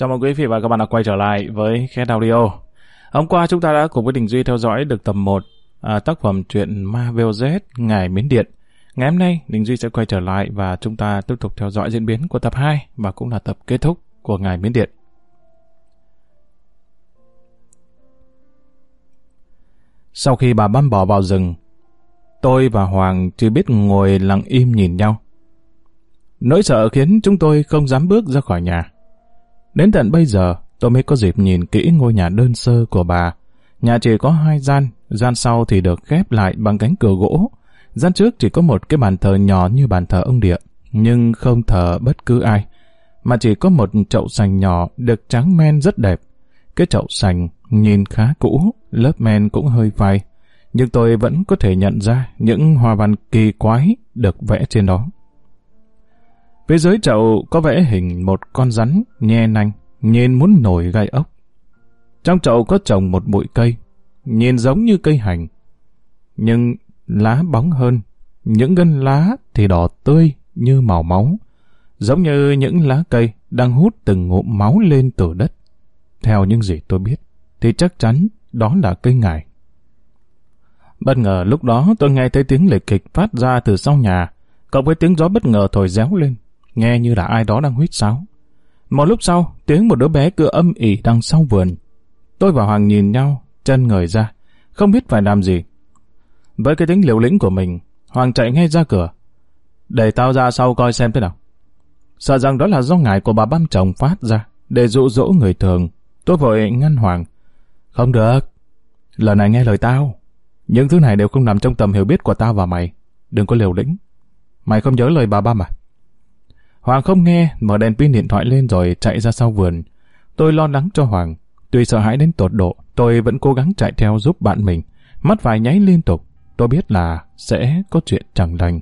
Chào mừng quý vị và các bạn đã quay trở lại với Khét Audio. Hôm qua chúng ta đã cùng với Đình Duy theo dõi được tập 1 à, tác phẩm truyện Ma VOZ Ngài Miến Điện. Ngày hôm nay, Đình Duy sẽ quay trở lại và chúng ta tiếp tục theo dõi diễn biến của tập 2 và cũng là tập kết thúc của Ngài Miến Điện. Sau khi bà băm bỏ vào rừng, tôi và Hoàng chỉ biết ngồi lặng im nhìn nhau. Nỗi sợ khiến chúng tôi không dám bước ra khỏi nhà. Đến tận bây giờ, tôi mới có dịp nhìn kỹ ngôi nhà đơn sơ của bà. Nhà chỉ có hai gian, gian sau thì được khép lại bằng cánh cửa gỗ. Gian trước chỉ có một cái bàn thờ nhỏ như bàn thờ ông địa, nhưng không thờ bất cứ ai, mà chỉ có một chậu sành nhỏ được trắng men rất đẹp. Cái chậu sành nhìn khá cũ, lớp men cũng hơi phai, nhưng tôi vẫn có thể nhận ra những hoa văn kỳ quái được vẽ trên đó. Phía dưới chậu có vẽ hình một con rắn nhe nanh, nhìn muốn nổi gai ốc. Trong chậu có trồng một bụi cây, nhìn giống như cây hành. Nhưng lá bóng hơn, những gân lá thì đỏ tươi như màu máu, giống như những lá cây đang hút từng ngụm máu lên từ đất. Theo những gì tôi biết, thì chắc chắn đó là cây ngải. Bất ngờ lúc đó tôi nghe thấy tiếng lệch kịch phát ra từ sau nhà, cộng với tiếng gió bất ngờ thổi réo lên, nghe như là ai đó đang huýt sáo. Một lúc sau, tiếng một đứa bé cửa âm ỉ đằng sau vườn. Tôi và Hoàng nhìn nhau, chân ngời ra, không biết phải làm gì. Với cái tính liều lĩnh của mình, Hoàng chạy ngay ra cửa. Để tao ra sau coi xem thế nào. Sợ rằng đó là do ngài của bà băm chồng phát ra, để dụ dỗ người thường. Tôi vội ngăn Hoàng. Không được. Lần này nghe lời tao. Những thứ này đều không nằm trong tầm hiểu biết của tao và mày. Đừng có liều lĩnh. Mày không nhớ lời bà băm à? Hoàng không nghe, mở đèn pin điện thoại lên rồi chạy ra sau vườn. Tôi lo lắng cho Hoàng. Tuy sợ hãi đến tột độ, tôi vẫn cố gắng chạy theo giúp bạn mình. Mắt vài nháy liên tục. Tôi biết là sẽ có chuyện chẳng lành.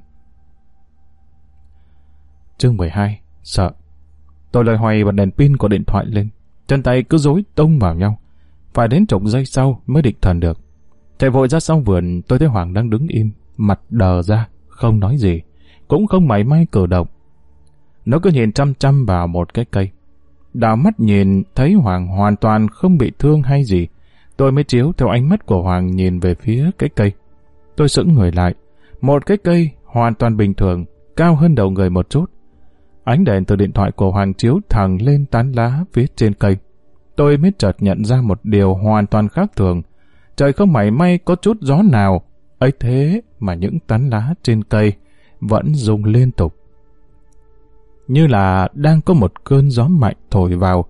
Chương 12. Sợ. Tôi lời hoài bật đèn pin của điện thoại lên. Chân tay cứ dối tông vào nhau. Phải đến chục giây sau mới định thần được. Chạy vội ra sau vườn, tôi thấy Hoàng đang đứng im, mặt đờ ra, không nói gì. Cũng không mảy may cử động nó cứ nhìn chăm chăm vào một cái cây. Đào mắt nhìn thấy Hoàng hoàn toàn không bị thương hay gì. Tôi mới chiếu theo ánh mắt của Hoàng nhìn về phía cái cây. Tôi sững người lại. Một cái cây hoàn toàn bình thường, cao hơn đầu người một chút. Ánh đèn từ điện thoại của Hoàng chiếu thẳng lên tán lá phía trên cây. Tôi mới chợt nhận ra một điều hoàn toàn khác thường. Trời không mảy may có chút gió nào. ấy thế mà những tán lá trên cây vẫn rung liên tục như là đang có một cơn gió mạnh thổi vào.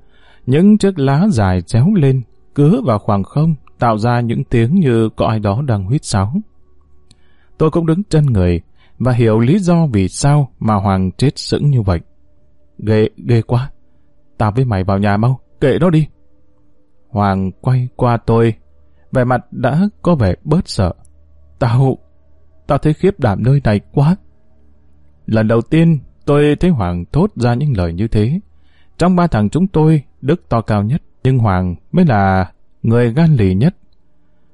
Những chiếc lá dài chéo lên, cứa vào khoảng không, tạo ra những tiếng như có ai đó đang huýt sáo. Tôi cũng đứng chân người, và hiểu lý do vì sao mà Hoàng chết sững như vậy. Ghê, ghê quá. Tao với mày vào nhà mau, kệ nó đi. Hoàng quay qua tôi, vẻ mặt đã có vẻ bớt sợ. Tao, tao thấy khiếp đảm nơi này quá. Lần đầu tiên Tôi thấy Hoàng thốt ra những lời như thế. Trong ba thằng chúng tôi, Đức to cao nhất, nhưng Hoàng mới là người gan lì nhất.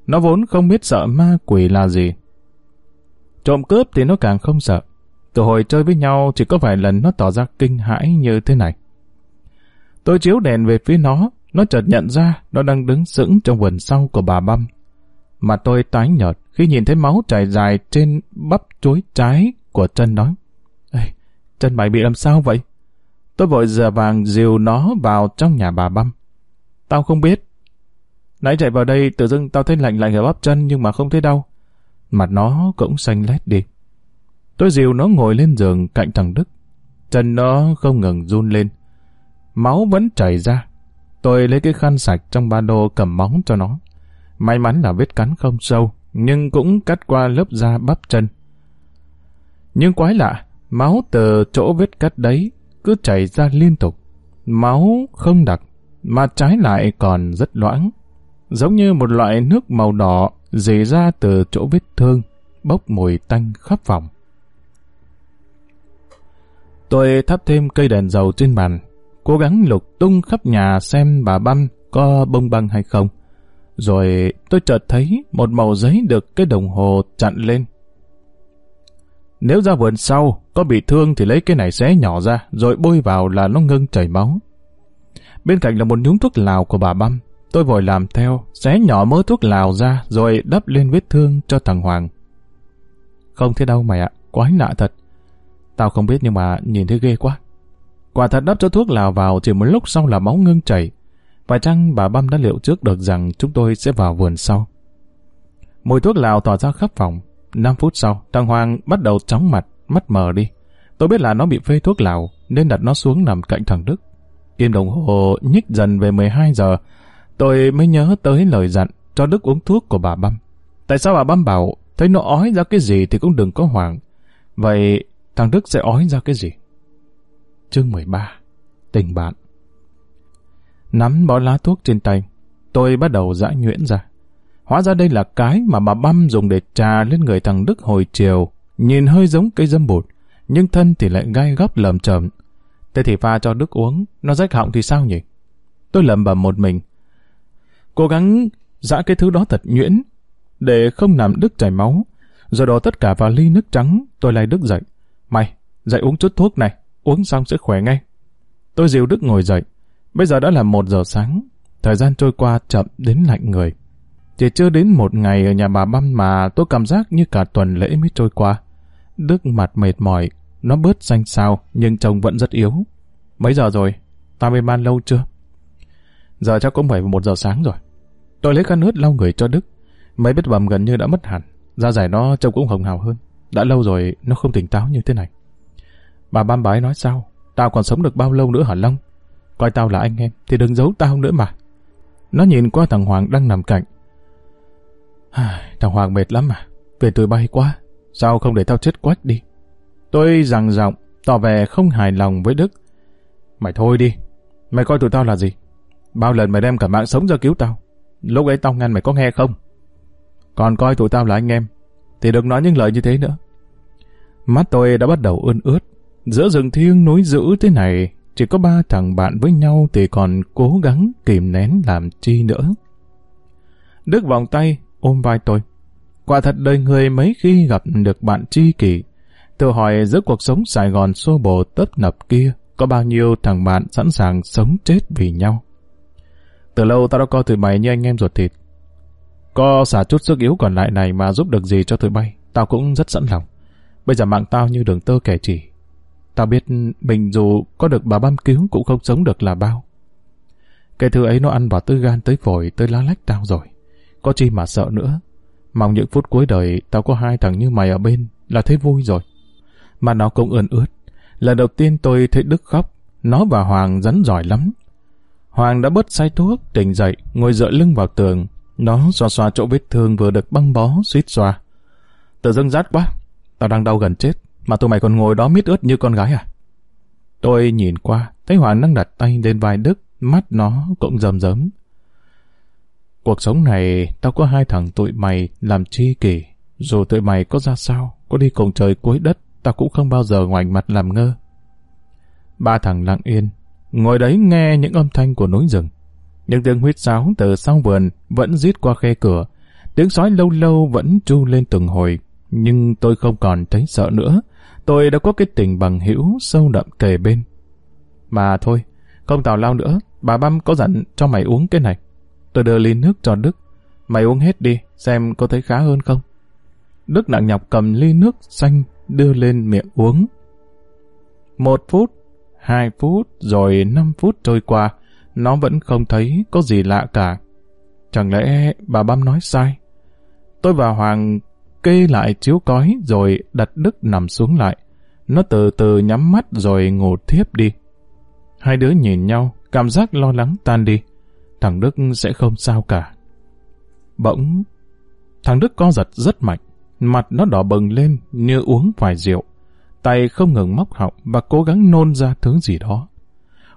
Nó vốn không biết sợ ma quỷ là gì. Trộm cướp thì nó càng không sợ. Từ hồi chơi với nhau chỉ có vài lần nó tỏ ra kinh hãi như thế này. Tôi chiếu đèn về phía nó, nó chợt nhận ra nó đang đứng sững trong vườn sau của bà băm. Mà tôi tái nhợt khi nhìn thấy máu chảy dài trên bắp chuối trái của chân nó. Chân mày bị làm sao vậy? Tôi vội giờ vàng dìu nó vào trong nhà bà băm. Tao không biết. Nãy chạy vào đây tự dưng tao thấy lạnh lạnh ở bắp chân nhưng mà không thấy đau. Mặt nó cũng xanh lét đi. Tôi dìu nó ngồi lên giường cạnh thằng Đức. Chân nó không ngừng run lên. Máu vẫn chảy ra. Tôi lấy cái khăn sạch trong ba lô cầm móng cho nó. May mắn là vết cắn không sâu, nhưng cũng cắt qua lớp da bắp chân. Nhưng quái lạ, Máu từ chỗ vết cắt đấy cứ chảy ra liên tục. Máu không đặc, mà trái lại còn rất loãng. Giống như một loại nước màu đỏ dì ra từ chỗ vết thương, bốc mùi tanh khắp phòng. Tôi thắp thêm cây đèn dầu trên bàn, cố gắng lục tung khắp nhà xem bà băm có bông băng hay không. Rồi tôi chợt thấy một màu giấy được cái đồng hồ chặn lên. Nếu ra vườn sau, có bị thương thì lấy cái này xé nhỏ ra, rồi bôi vào là nó ngưng chảy máu. Bên cạnh là một nhúng thuốc lào của bà Băm. Tôi vội làm theo, xé nhỏ mớ thuốc lào ra rồi đắp lên vết thương cho thằng Hoàng. Không thế đâu mày ạ, quái lạ thật. Tao không biết nhưng mà nhìn thấy ghê quá. Quả thật đắp cho thuốc lào vào chỉ một lúc sau là máu ngưng chảy. Phải chăng bà Băm đã liệu trước được rằng chúng tôi sẽ vào vườn sau? Mùi thuốc lào tỏa ra khắp phòng. 5 phút sau, thằng Hoàng bắt đầu chóng mặt, mắt mờ đi. Tôi biết là nó bị phê thuốc lào, nên đặt nó xuống nằm cạnh thằng Đức. Kim đồng hồ nhích dần về 12 giờ, tôi mới nhớ tới lời dặn cho Đức uống thuốc của bà Băm. Tại sao bà Băm bảo thấy nó ói ra cái gì thì cũng đừng có hoảng. Vậy thằng Đức sẽ ói ra cái gì? Chương 13 Tình bạn Nắm bó lá thuốc trên tay, tôi bắt đầu dã nhuyễn ra. Hóa ra đây là cái mà bà Băm dùng để trà lên người thằng Đức hồi chiều, nhìn hơi giống cây dâm bụt, nhưng thân thì lại gai góc lầm chầm. Thế thì pha cho Đức uống, nó rách họng thì sao nhỉ? Tôi lầm bầm một mình. Cố gắng dã cái thứ đó thật nhuyễn, để không làm Đức chảy máu. Rồi đổ tất cả vào ly nước trắng, tôi lại Đức dậy. Mày, dậy uống chút thuốc này, uống xong sẽ khỏe ngay. Tôi dìu Đức ngồi dậy. Bây giờ đã là một giờ sáng, thời gian trôi qua chậm đến lạnh người. Chỉ chưa đến một ngày ở nhà bà Băm mà tôi cảm giác như cả tuần lễ mới trôi qua. Đức mặt mệt mỏi, nó bớt xanh xao nhưng trông vẫn rất yếu. Mấy giờ rồi? Ta mê man lâu chưa? Giờ chắc cũng phải một giờ sáng rồi. Tôi lấy khăn ướt lau người cho Đức. Mấy vết bầm gần như đã mất hẳn. Da giải nó trông cũng hồng hào hơn. Đã lâu rồi nó không tỉnh táo như thế này. Bà Băm bái nói sao? Tao còn sống được bao lâu nữa hả Long? Coi tao là anh em thì đừng giấu tao nữa mà. Nó nhìn qua thằng Hoàng đang nằm cạnh. thằng Hoàng mệt lắm mà. Về tôi bay quá. Sao không để tao chết quách đi? Tôi rằng giọng, tỏ vẻ không hài lòng với Đức. Mày thôi đi. Mày coi tụi tao là gì? Bao lần mày đem cả mạng sống ra cứu tao. Lúc ấy tao ngăn mày có nghe không? Còn coi tụi tao là anh em, thì đừng nói những lời như thế nữa. Mắt tôi đã bắt đầu ươn ướt. Giữa rừng thiêng núi dữ thế này, chỉ có ba thằng bạn với nhau thì còn cố gắng kìm nén làm chi nữa. Đức vòng tay, ôm vai tôi. Quả thật đời người mấy khi gặp được bạn tri kỷ. Tự hỏi giữa cuộc sống Sài Gòn xô bồ tấp nập kia, có bao nhiêu thằng bạn sẵn sàng sống chết vì nhau. Từ lâu tao đã coi tụi mày như anh em ruột thịt. Có xả chút sức yếu còn lại này mà giúp được gì cho tụi bay, tao cũng rất sẵn lòng. Bây giờ mạng tao như đường tơ kẻ chỉ. Tao biết mình dù có được bà băm cứu cũng không sống được là bao. Cái thứ ấy nó ăn vào tới gan tới phổi tới lá lách tao rồi. Có chi mà sợ nữa. Mong những phút cuối đời tao có hai thằng như mày ở bên là thấy vui rồi. Mà nó cũng ươn ướt. Lần đầu tiên tôi thấy Đức khóc. Nó và Hoàng rắn giỏi lắm. Hoàng đã bớt say thuốc, tỉnh dậy, ngồi dựa lưng vào tường. Nó xoa xoa chỗ vết thương vừa được băng bó, suýt xoa. Tự dưng rát quá, tao đang đau gần chết, mà tụi mày còn ngồi đó mít ướt như con gái à? Tôi nhìn qua, thấy Hoàng đang đặt tay lên vai Đức, mắt nó cũng rầm rớm. Cuộc sống này, tao có hai thằng tụi mày làm chi kỷ. Dù tụi mày có ra sao, có đi cùng trời cuối đất, tao cũng không bao giờ ngoảnh mặt làm ngơ. Ba thằng lặng yên, ngồi đấy nghe những âm thanh của núi rừng. Những tiếng huyết sáo từ sau vườn vẫn rít qua khe cửa, tiếng sói lâu lâu vẫn tru lên từng hồi, nhưng tôi không còn thấy sợ nữa. Tôi đã có cái tình bằng hữu sâu đậm kề bên. Mà thôi, không tào lao nữa, bà Băm có dặn cho mày uống cái này. Tôi đưa ly nước cho Đức. Mày uống hết đi, xem có thấy khá hơn không. Đức nặng nhọc cầm ly nước xanh đưa lên miệng uống. Một phút, hai phút, rồi năm phút trôi qua, nó vẫn không thấy có gì lạ cả. Chẳng lẽ bà Băm nói sai? Tôi và Hoàng kê lại chiếu cói rồi đặt Đức nằm xuống lại. Nó từ từ nhắm mắt rồi ngủ thiếp đi. Hai đứa nhìn nhau, cảm giác lo lắng tan đi. Thằng Đức sẽ không sao cả. Bỗng, thằng Đức co giật rất mạnh. Mặt nó đỏ bừng lên như uống phải rượu. Tay không ngừng móc họng và cố gắng nôn ra thứ gì đó.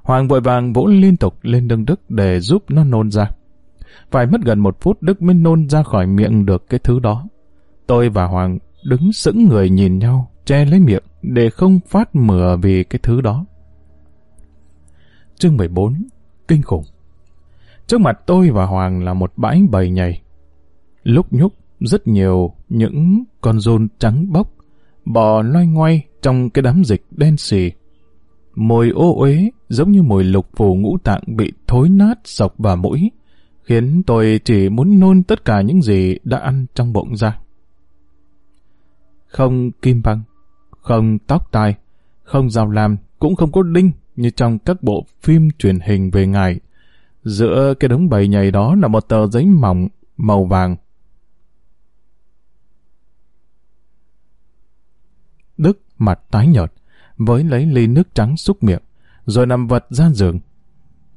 Hoàng vội vàng vỗ liên tục lên lưng Đức để giúp nó nôn ra. Phải mất gần một phút Đức mới nôn ra khỏi miệng được cái thứ đó. Tôi và Hoàng đứng sững người nhìn nhau, che lấy miệng để không phát mửa vì cái thứ đó. Chương 14 Kinh khủng Trước mặt tôi và Hoàng là một bãi bầy nhảy. Lúc nhúc, rất nhiều những con rôn trắng bốc, bò loay ngoay trong cái đám dịch đen xì mùi ô uế giống như mùi lục phủ ngũ tạng bị thối nát sọc vào mũi, khiến tôi chỉ muốn nôn tất cả những gì đã ăn trong bụng ra. Không kim băng, không tóc tai, không rào làm, cũng không có đinh như trong các bộ phim truyền hình về ngài. Giữa cái đống bầy nhầy đó là một tờ giấy mỏng màu vàng. Đức mặt tái nhợt, với lấy ly nước trắng xúc miệng, rồi nằm vật ra giường.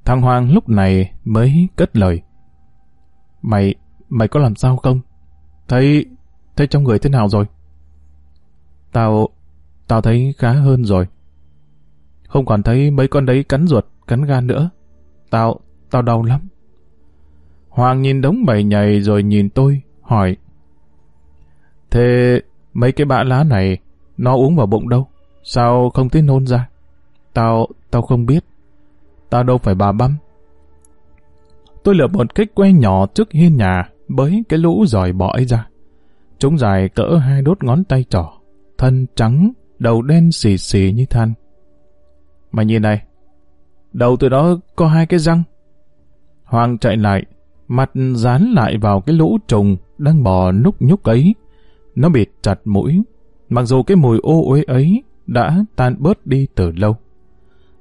Thằng Hoàng lúc này mới cất lời. Mày, mày có làm sao không? Thấy, thấy trong người thế nào rồi? Tao, tao thấy khá hơn rồi. Không còn thấy mấy con đấy cắn ruột, cắn gan nữa. Tao, tao đau lắm. Hoàng nhìn đống bầy nhầy rồi nhìn tôi, hỏi. Thế mấy cái bã lá này, nó uống vào bụng đâu? Sao không thấy nôn ra? Tao, tao không biết. Tao đâu phải bà băm. Tôi lượm một cái que nhỏ trước hiên nhà, bới cái lũ giỏi bọ ấy ra. Chúng dài cỡ hai đốt ngón tay trỏ, thân trắng, đầu đen xì xì như than. Mà nhìn này, đầu từ đó có hai cái răng. Hoàng chạy lại, mặt dán lại vào cái lũ trùng đang bò núc nhúc ấy. Nó bịt chặt mũi, mặc dù cái mùi ô uế ấy đã tan bớt đi từ lâu.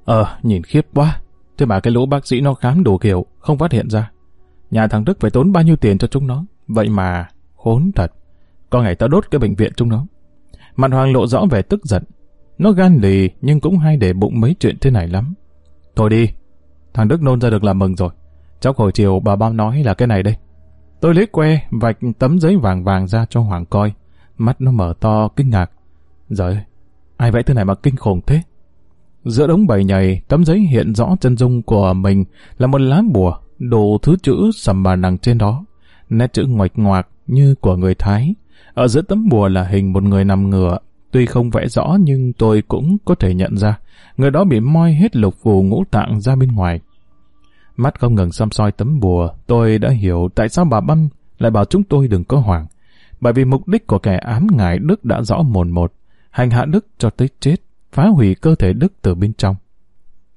Ờ, nhìn khiếp quá. Thế mà cái lũ bác sĩ nó khám đủ kiểu, không phát hiện ra. Nhà thằng Đức phải tốn bao nhiêu tiền cho chúng nó. Vậy mà, khốn thật. Có ngày tao đốt cái bệnh viện chúng nó. Mặt Hoàng lộ rõ vẻ tức giận. Nó gan lì nhưng cũng hay để bụng mấy chuyện thế này lắm. Thôi đi, thằng Đức nôn ra được là mừng rồi cháu hồi chiều bà bao nói là cái này đây. Tôi lấy que, vạch tấm giấy vàng vàng ra cho Hoàng coi. Mắt nó mở to, kinh ngạc. Giời ai vẽ thứ này mà kinh khủng thế? Giữa đống bầy nhầy, tấm giấy hiện rõ chân dung của mình là một lá bùa, đồ thứ chữ sầm bà nằng trên đó. Nét chữ ngoạch ngoạc như của người Thái. Ở giữa tấm bùa là hình một người nằm ngửa. Tuy không vẽ rõ nhưng tôi cũng có thể nhận ra. Người đó bị moi hết lục phù ngũ tạng ra bên ngoài. Mắt không ngừng xăm soi tấm bùa, tôi đã hiểu tại sao bà Băn lại bảo chúng tôi đừng có hoảng. Bởi vì mục đích của kẻ ám ngại Đức đã rõ mồn một. Hành hạ Đức cho tới chết, phá hủy cơ thể Đức từ bên trong.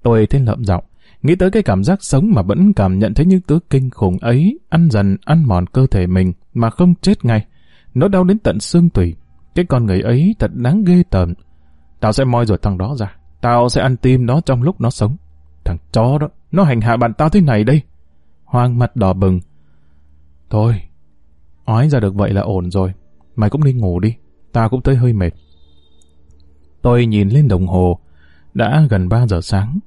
Tôi thấy lợm giọng, nghĩ tới cái cảm giác sống mà vẫn cảm nhận thấy những thứ kinh khủng ấy, ăn dần ăn mòn cơ thể mình mà không chết ngay. Nó đau đến tận xương tủy. Cái con người ấy thật đáng ghê tởm. Tao sẽ moi rồi thằng đó ra. Tao sẽ ăn tim nó trong lúc nó sống. Thằng chó đó, nó hành hạ bạn tao thế này đây. Hoang mặt đỏ bừng. Thôi, ói ra được vậy là ổn rồi. Mày cũng đi ngủ đi. Tao cũng tới hơi mệt. Tôi nhìn lên đồng hồ. Đã gần 3 giờ sáng.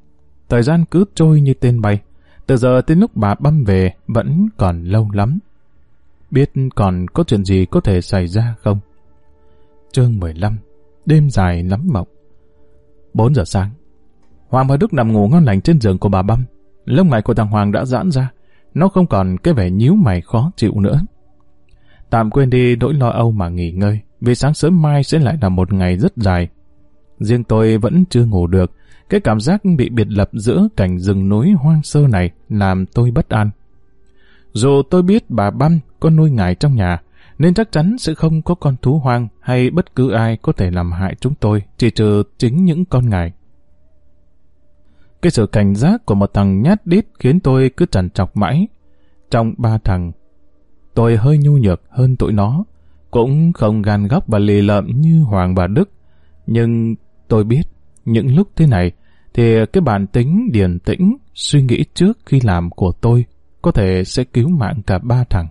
Thời gian cứ trôi như tên bay. Từ giờ tới lúc bà băm về vẫn còn lâu lắm. Biết còn có chuyện gì có thể xảy ra không? Chương 15 Đêm dài lắm mộng 4 giờ sáng Hoàng và Đức nằm ngủ ngon lành trên giường của bà Băm. Lông mày của thằng Hoàng đã giãn ra. Nó không còn cái vẻ nhíu mày khó chịu nữa. Tạm quên đi nỗi lo âu mà nghỉ ngơi, vì sáng sớm mai sẽ lại là một ngày rất dài. Riêng tôi vẫn chưa ngủ được, cái cảm giác bị biệt lập giữa cảnh rừng núi hoang sơ này làm tôi bất an. Dù tôi biết bà Băm có nuôi ngài trong nhà, nên chắc chắn sẽ không có con thú hoang hay bất cứ ai có thể làm hại chúng tôi, chỉ trừ chính những con ngài. Cái sự cảnh giác của một thằng nhát đít khiến tôi cứ trằn trọc mãi. Trong ba thằng, tôi hơi nhu nhược hơn tụi nó, cũng không gan góc và lì lợm như Hoàng và Đức. Nhưng tôi biết, những lúc thế này, thì cái bản tính điềm tĩnh, suy nghĩ trước khi làm của tôi có thể sẽ cứu mạng cả ba thằng.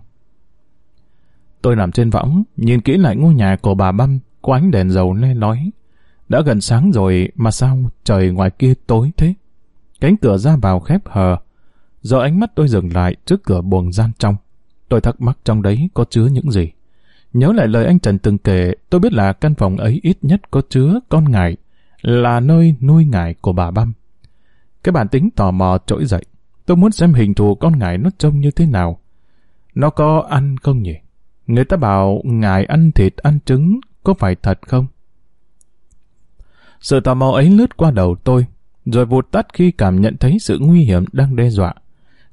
Tôi nằm trên võng, nhìn kỹ lại ngôi nhà của bà Băm, có ánh đèn dầu le lói. Đã gần sáng rồi mà sao trời ngoài kia tối thế? Cánh cửa ra vào khép hờ. Giờ ánh mắt tôi dừng lại trước cửa buồng gian trong. Tôi thắc mắc trong đấy có chứa những gì. Nhớ lại lời anh Trần từng kể, tôi biết là căn phòng ấy ít nhất có chứa con ngải, là nơi nuôi ngải của bà Băm. Cái bản tính tò mò trỗi dậy. Tôi muốn xem hình thù con ngải nó trông như thế nào. Nó có ăn không nhỉ? Người ta bảo ngài ăn thịt ăn trứng, có phải thật không? Sự tò mò ấy lướt qua đầu tôi, rồi vụt tắt khi cảm nhận thấy sự nguy hiểm đang đe dọa.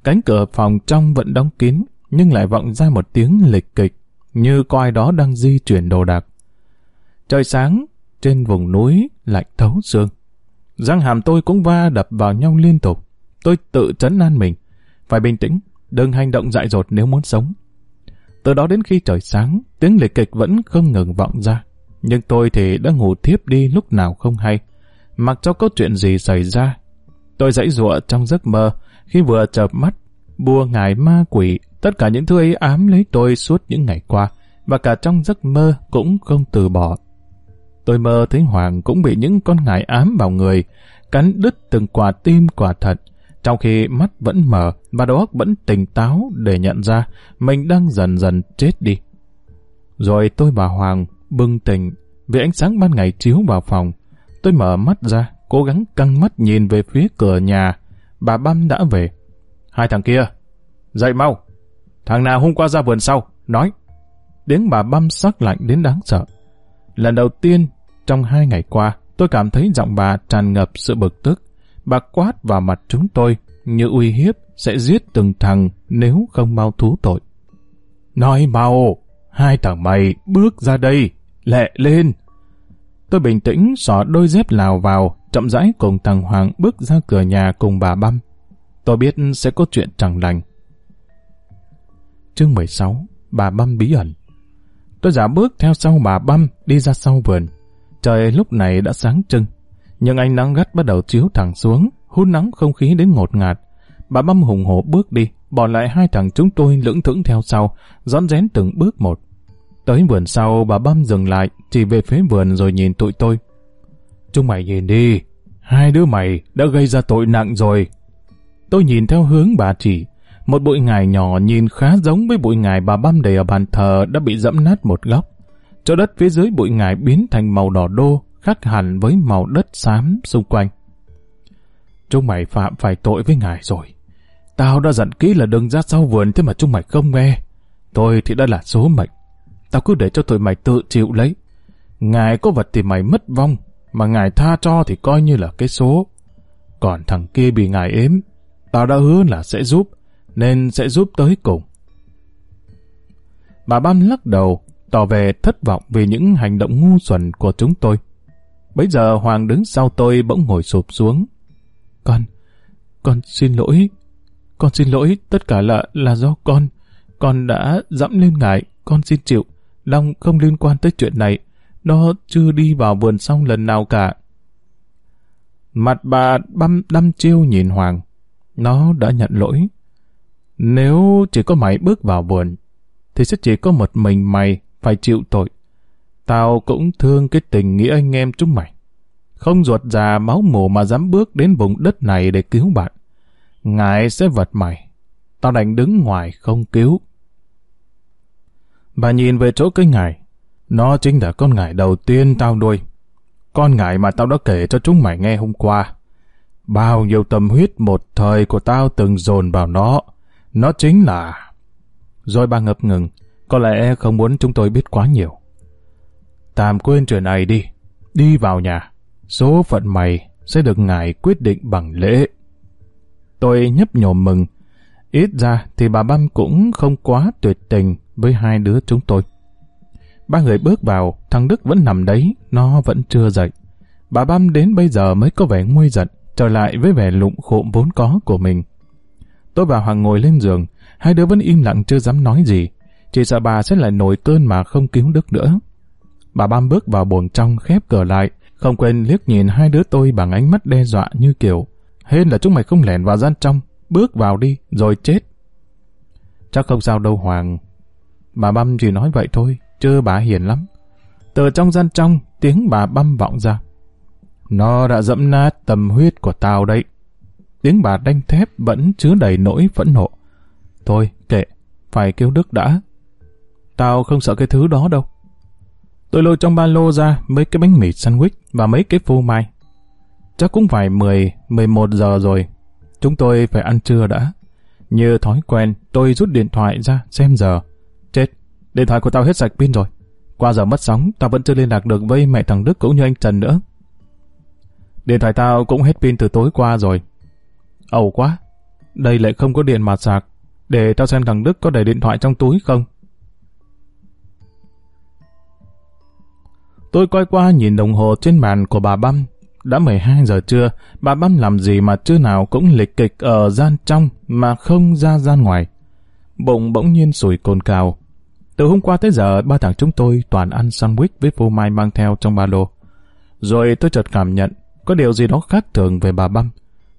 Cánh cửa phòng trong vẫn đóng kín, nhưng lại vọng ra một tiếng lịch kịch, như coi đó đang di chuyển đồ đạc. Trời sáng, trên vùng núi lạnh thấu xương. Răng hàm tôi cũng va đập vào nhau liên tục. Tôi tự chấn an mình. Phải bình tĩnh, đừng hành động dại dột nếu muốn sống. Từ đó đến khi trời sáng, tiếng lịch kịch vẫn không ngừng vọng ra. Nhưng tôi thì đã ngủ thiếp đi lúc nào không hay. Mặc cho có chuyện gì xảy ra. Tôi dãy dụa trong giấc mơ, khi vừa chợp mắt, bùa ngài ma quỷ, tất cả những thứ ấy ám lấy tôi suốt những ngày qua, và cả trong giấc mơ cũng không từ bỏ. Tôi mơ thấy Hoàng cũng bị những con ngài ám vào người, cắn đứt từng quả tim quả thật, trong khi mắt vẫn mở và đầu óc vẫn tỉnh táo để nhận ra mình đang dần dần chết đi. Rồi tôi và Hoàng bừng tỉnh vì ánh sáng ban ngày chiếu vào phòng. Tôi mở mắt ra, cố gắng căng mắt nhìn về phía cửa nhà. Bà Băm đã về. Hai thằng kia, dậy mau. Thằng nào hôm qua ra vườn sau, nói. Tiếng bà Băm sắc lạnh đến đáng sợ. Lần đầu tiên trong hai ngày qua, tôi cảm thấy giọng bà tràn ngập sự bực tức. Bà quát vào mặt chúng tôi như uy hiếp sẽ giết từng thằng nếu không mau thú tội. Nói mau, hai thằng mày bước ra đây, lẹ lên. Tôi bình tĩnh xỏ đôi dép lào vào, chậm rãi cùng thằng Hoàng bước ra cửa nhà cùng bà Băm. Tôi biết sẽ có chuyện chẳng lành. Chương 16 Bà Băm bí ẩn Tôi giả bước theo sau bà Băm đi ra sau vườn. Trời lúc này đã sáng trưng, nhưng ánh nắng gắt bắt đầu chiếu thẳng xuống, hút nắng không khí đến ngột ngạt. Bà Băm hùng hổ bước đi, bỏ lại hai thằng chúng tôi lững thững theo sau, rón rén từng bước một. Tới vườn sau, bà Băm dừng lại, chỉ về phía vườn rồi nhìn tụi tôi. Chúng mày nhìn đi, hai đứa mày đã gây ra tội nặng rồi. Tôi nhìn theo hướng bà chỉ, một bụi ngải nhỏ nhìn khá giống với bụi ngải bà Băm đầy ở bàn thờ đã bị dẫm nát một góc. Chỗ đất phía dưới bụi ngải biến thành màu đỏ đô, khác hẳn với màu đất xám xung quanh. Chúng mày phạm phải tội với ngài rồi. Tao đã dặn kỹ là đừng ra sau vườn thế mà chúng mày không nghe. Tôi thì đã là số mệnh. Tao cứ để cho tụi mày tự chịu lấy. Ngài có vật thì mày mất vong, mà ngài tha cho thì coi như là cái số. Còn thằng kia bị ngài ếm, tao đã hứa là sẽ giúp, nên sẽ giúp tới cùng. Bà Băm lắc đầu, tỏ vẻ thất vọng vì những hành động ngu xuẩn của chúng tôi. Bây giờ Hoàng đứng sau tôi bỗng ngồi sụp xuống. Con, con xin lỗi. Con xin lỗi, tất cả là là do con. Con đã dẫm lên ngài, con xin chịu. Long không liên quan tới chuyện này. Nó chưa đi vào vườn xong lần nào cả. Mặt bà băm đăm chiêu nhìn Hoàng. Nó đã nhận lỗi. Nếu chỉ có mày bước vào vườn, thì sẽ chỉ có một mình mày phải chịu tội. Tao cũng thương cái tình nghĩa anh em chúng mày. Không ruột già máu mù mà dám bước đến vùng đất này để cứu bạn. Ngài sẽ vật mày. Tao đành đứng ngoài không cứu. Bà nhìn về chỗ cái ngài. Nó chính là con ngài đầu tiên tao nuôi. Con ngài mà tao đã kể cho chúng mày nghe hôm qua. Bao nhiêu tâm huyết một thời của tao từng dồn vào nó. Nó chính là... Rồi bà ngập ngừng. Có lẽ không muốn chúng tôi biết quá nhiều. Tạm quên chuyện này đi. Đi vào nhà. Số phận mày sẽ được ngài quyết định bằng lễ. Tôi nhấp nhổm mừng. Ít ra thì bà Băm cũng không quá tuyệt tình với hai đứa chúng tôi. Ba người bước vào, thằng Đức vẫn nằm đấy, nó vẫn chưa dậy. Bà Băm đến bây giờ mới có vẻ nguôi giận, trở lại với vẻ lụng khộm vốn có của mình. Tôi và Hoàng ngồi lên giường, hai đứa vẫn im lặng chưa dám nói gì. Chỉ sợ bà sẽ lại nổi cơn mà không cứu Đức nữa. Bà Băm bước vào bồn trong khép cửa lại, không quên liếc nhìn hai đứa tôi bằng ánh mắt đe dọa như kiểu hên là chúng mày không lẻn vào gian trong, bước vào đi, rồi chết. Chắc không sao đâu Hoàng. Bà Băm chỉ nói vậy thôi, chứ bà hiền lắm. Từ trong gian trong, tiếng bà Băm vọng ra. Nó đã dẫm nát tầm huyết của tao đấy. Tiếng bà đanh thép vẫn chứa đầy nỗi phẫn nộ. Thôi, kệ, phải kêu Đức đã. Tao không sợ cái thứ đó đâu. Tôi lôi trong ba lô ra mấy cái bánh mì sandwich và mấy cái phô mai. Chắc cũng phải 10, 11 giờ rồi. Chúng tôi phải ăn trưa đã. Như thói quen, tôi rút điện thoại ra xem giờ. Chết, điện thoại của tao hết sạch pin rồi. Qua giờ mất sóng, tao vẫn chưa liên lạc được với mẹ thằng Đức cũng như anh Trần nữa. Điện thoại tao cũng hết pin từ tối qua rồi. Ẩu quá, đây lại không có điện mà sạc. Để tao xem thằng Đức có để điện thoại trong túi không. Tôi coi qua nhìn đồng hồ trên bàn của bà Băm. đã 12 giờ trưa, bà Băm làm gì mà trưa nào cũng lịch kịch ở gian trong mà không ra gian ngoài. Bụng bỗng nhiên sủi cồn cào. Từ hôm qua tới giờ, ba thằng chúng tôi toàn ăn sandwich với phô mai mang theo trong ba lô. Rồi tôi chợt cảm nhận có điều gì đó khác thường về bà Băm.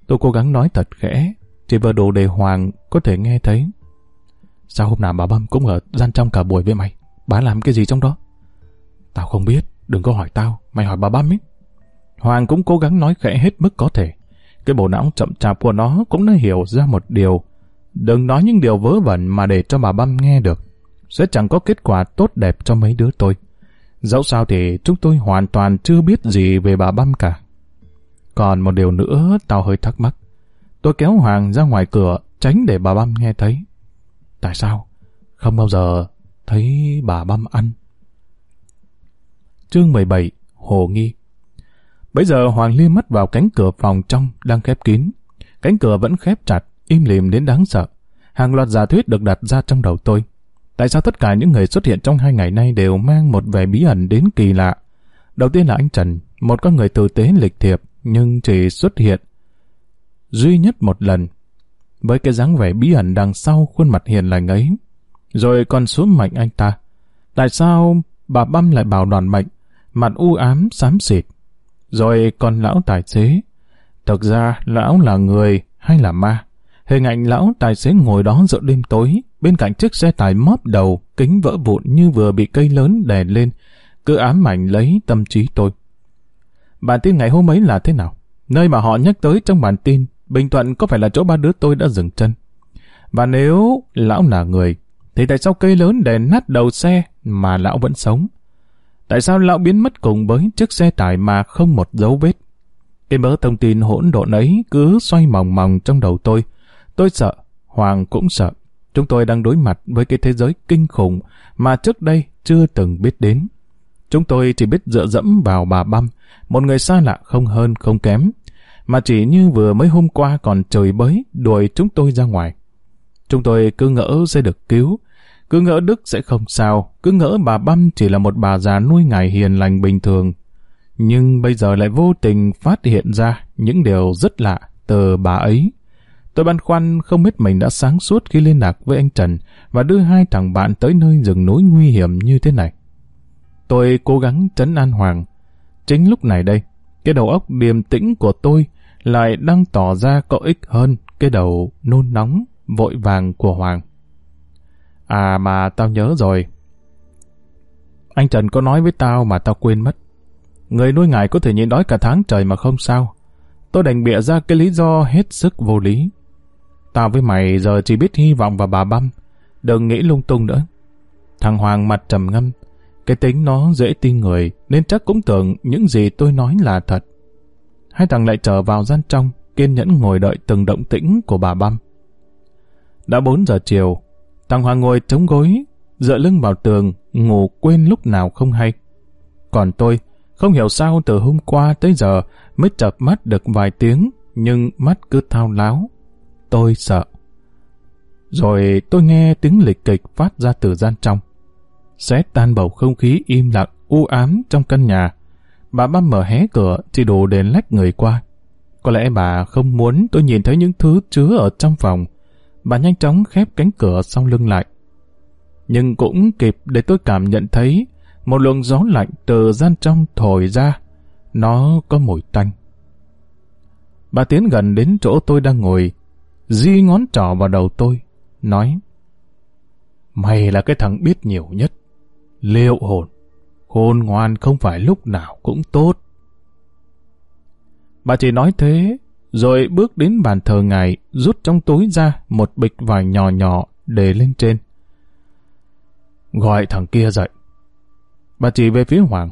Tôi cố gắng nói thật khẽ, chỉ vừa đồ đề Hoàng có thể nghe thấy. Sao hôm nào bà Băm cũng ở gian trong cả buổi với mày? Bà làm cái gì trong đó? Tao không biết, đừng có hỏi tao, mày hỏi bà Băm ấy. Hoàng cũng cố gắng nói khẽ hết mức có thể. Cái bộ não chậm chạp của nó cũng đã hiểu ra một điều. Đừng nói những điều vớ vẩn mà để cho bà Băm nghe được. Sẽ chẳng có kết quả tốt đẹp cho mấy đứa tôi. Dẫu sao thì chúng tôi hoàn toàn chưa biết gì về bà Băm cả. Còn một điều nữa tao hơi thắc mắc. Tôi kéo Hoàng ra ngoài cửa tránh để bà Băm nghe thấy. Tại sao? Không bao giờ thấy bà Băm ăn. Chương 17 Hồ Nghi Bây giờ Hoàng liếc mắt vào cánh cửa phòng trong đang khép kín. Cánh cửa vẫn khép chặt, im lìm đến đáng sợ. Hàng loạt giả thuyết được đặt ra trong đầu tôi. Tại sao tất cả những người xuất hiện trong hai ngày nay đều mang một vẻ bí ẩn đến kỳ lạ? Đầu tiên là anh Trần, một con người tử tế lịch thiệp, nhưng chỉ xuất hiện duy nhất một lần. Với cái dáng vẻ bí ẩn đằng sau khuôn mặt hiền lành ấy. Rồi còn xuống mạnh anh ta. Tại sao bà Băm lại bảo đoàn mệnh, mặt u ám, xám xịt? Rồi còn lão tài xế. Thực ra lão là người hay là ma? Hình ảnh lão tài xế ngồi đó giữa đêm tối, bên cạnh chiếc xe tải móp đầu, kính vỡ vụn như vừa bị cây lớn đè lên, cứ ám ảnh lấy tâm trí tôi. Bản tin ngày hôm ấy là thế nào? Nơi mà họ nhắc tới trong bản tin, Bình Thuận có phải là chỗ ba đứa tôi đã dừng chân? Và nếu lão là người, thì tại sao cây lớn đè nát đầu xe mà lão vẫn sống? Tại sao lão biến mất cùng với chiếc xe tải mà không một dấu vết? Cái mớ thông tin hỗn độn ấy cứ xoay mòng mòng trong đầu tôi. Tôi sợ, Hoàng cũng sợ. Chúng tôi đang đối mặt với cái thế giới kinh khủng mà trước đây chưa từng biết đến. Chúng tôi chỉ biết dựa dẫm vào bà Băm, một người xa lạ không hơn không kém, mà chỉ như vừa mới hôm qua còn trời bới đuổi chúng tôi ra ngoài. Chúng tôi cứ ngỡ sẽ được cứu, cứ ngỡ Đức sẽ không sao, cứ ngỡ bà Băm chỉ là một bà già nuôi ngài hiền lành bình thường. Nhưng bây giờ lại vô tình phát hiện ra những điều rất lạ từ bà ấy. Tôi băn khoăn không biết mình đã sáng suốt khi liên lạc với anh Trần và đưa hai thằng bạn tới nơi rừng núi nguy hiểm như thế này. Tôi cố gắng trấn an Hoàng. Chính lúc này đây, cái đầu óc điềm tĩnh của tôi lại đang tỏ ra có ích hơn cái đầu nôn nóng, vội vàng của Hoàng. À mà tao nhớ rồi. Anh Trần có nói với tao mà tao quên mất. Người nuôi ngài có thể nhịn đói cả tháng trời mà không sao. Tôi đành bịa ra cái lý do hết sức vô lý. Tao với mày giờ chỉ biết hy vọng vào bà Băm. Đừng nghĩ lung tung nữa. Thằng Hoàng mặt trầm ngâm. Cái tính nó dễ tin người nên chắc cũng tưởng những gì tôi nói là thật. Hai thằng lại trở vào gian trong kiên nhẫn ngồi đợi từng động tĩnh của bà Băm. Đã 4 giờ chiều, Thằng Hoàng ngồi chống gối, dựa lưng vào tường, ngủ quên lúc nào không hay. Còn tôi, không hiểu sao từ hôm qua tới giờ mới chập mắt được vài tiếng, nhưng mắt cứ thao láo. Tôi sợ. Rồi tôi nghe tiếng lịch kịch phát ra từ gian trong. Xé tan bầu không khí im lặng, u ám trong căn nhà. Bà băm mở hé cửa chỉ đủ để lách người qua. Có lẽ bà không muốn tôi nhìn thấy những thứ chứa ở trong phòng, bà nhanh chóng khép cánh cửa sau lưng lại. Nhưng cũng kịp để tôi cảm nhận thấy một luồng gió lạnh từ gian trong thổi ra. Nó có mùi tanh. Bà tiến gần đến chỗ tôi đang ngồi, di ngón trỏ vào đầu tôi, nói Mày là cái thằng biết nhiều nhất. Liệu hồn, khôn ngoan không phải lúc nào cũng tốt. Bà chỉ nói thế rồi bước đến bàn thờ ngài, rút trong túi ra một bịch vải nhỏ nhỏ để lên trên. Gọi thằng kia dậy. Bà chỉ về phía Hoàng.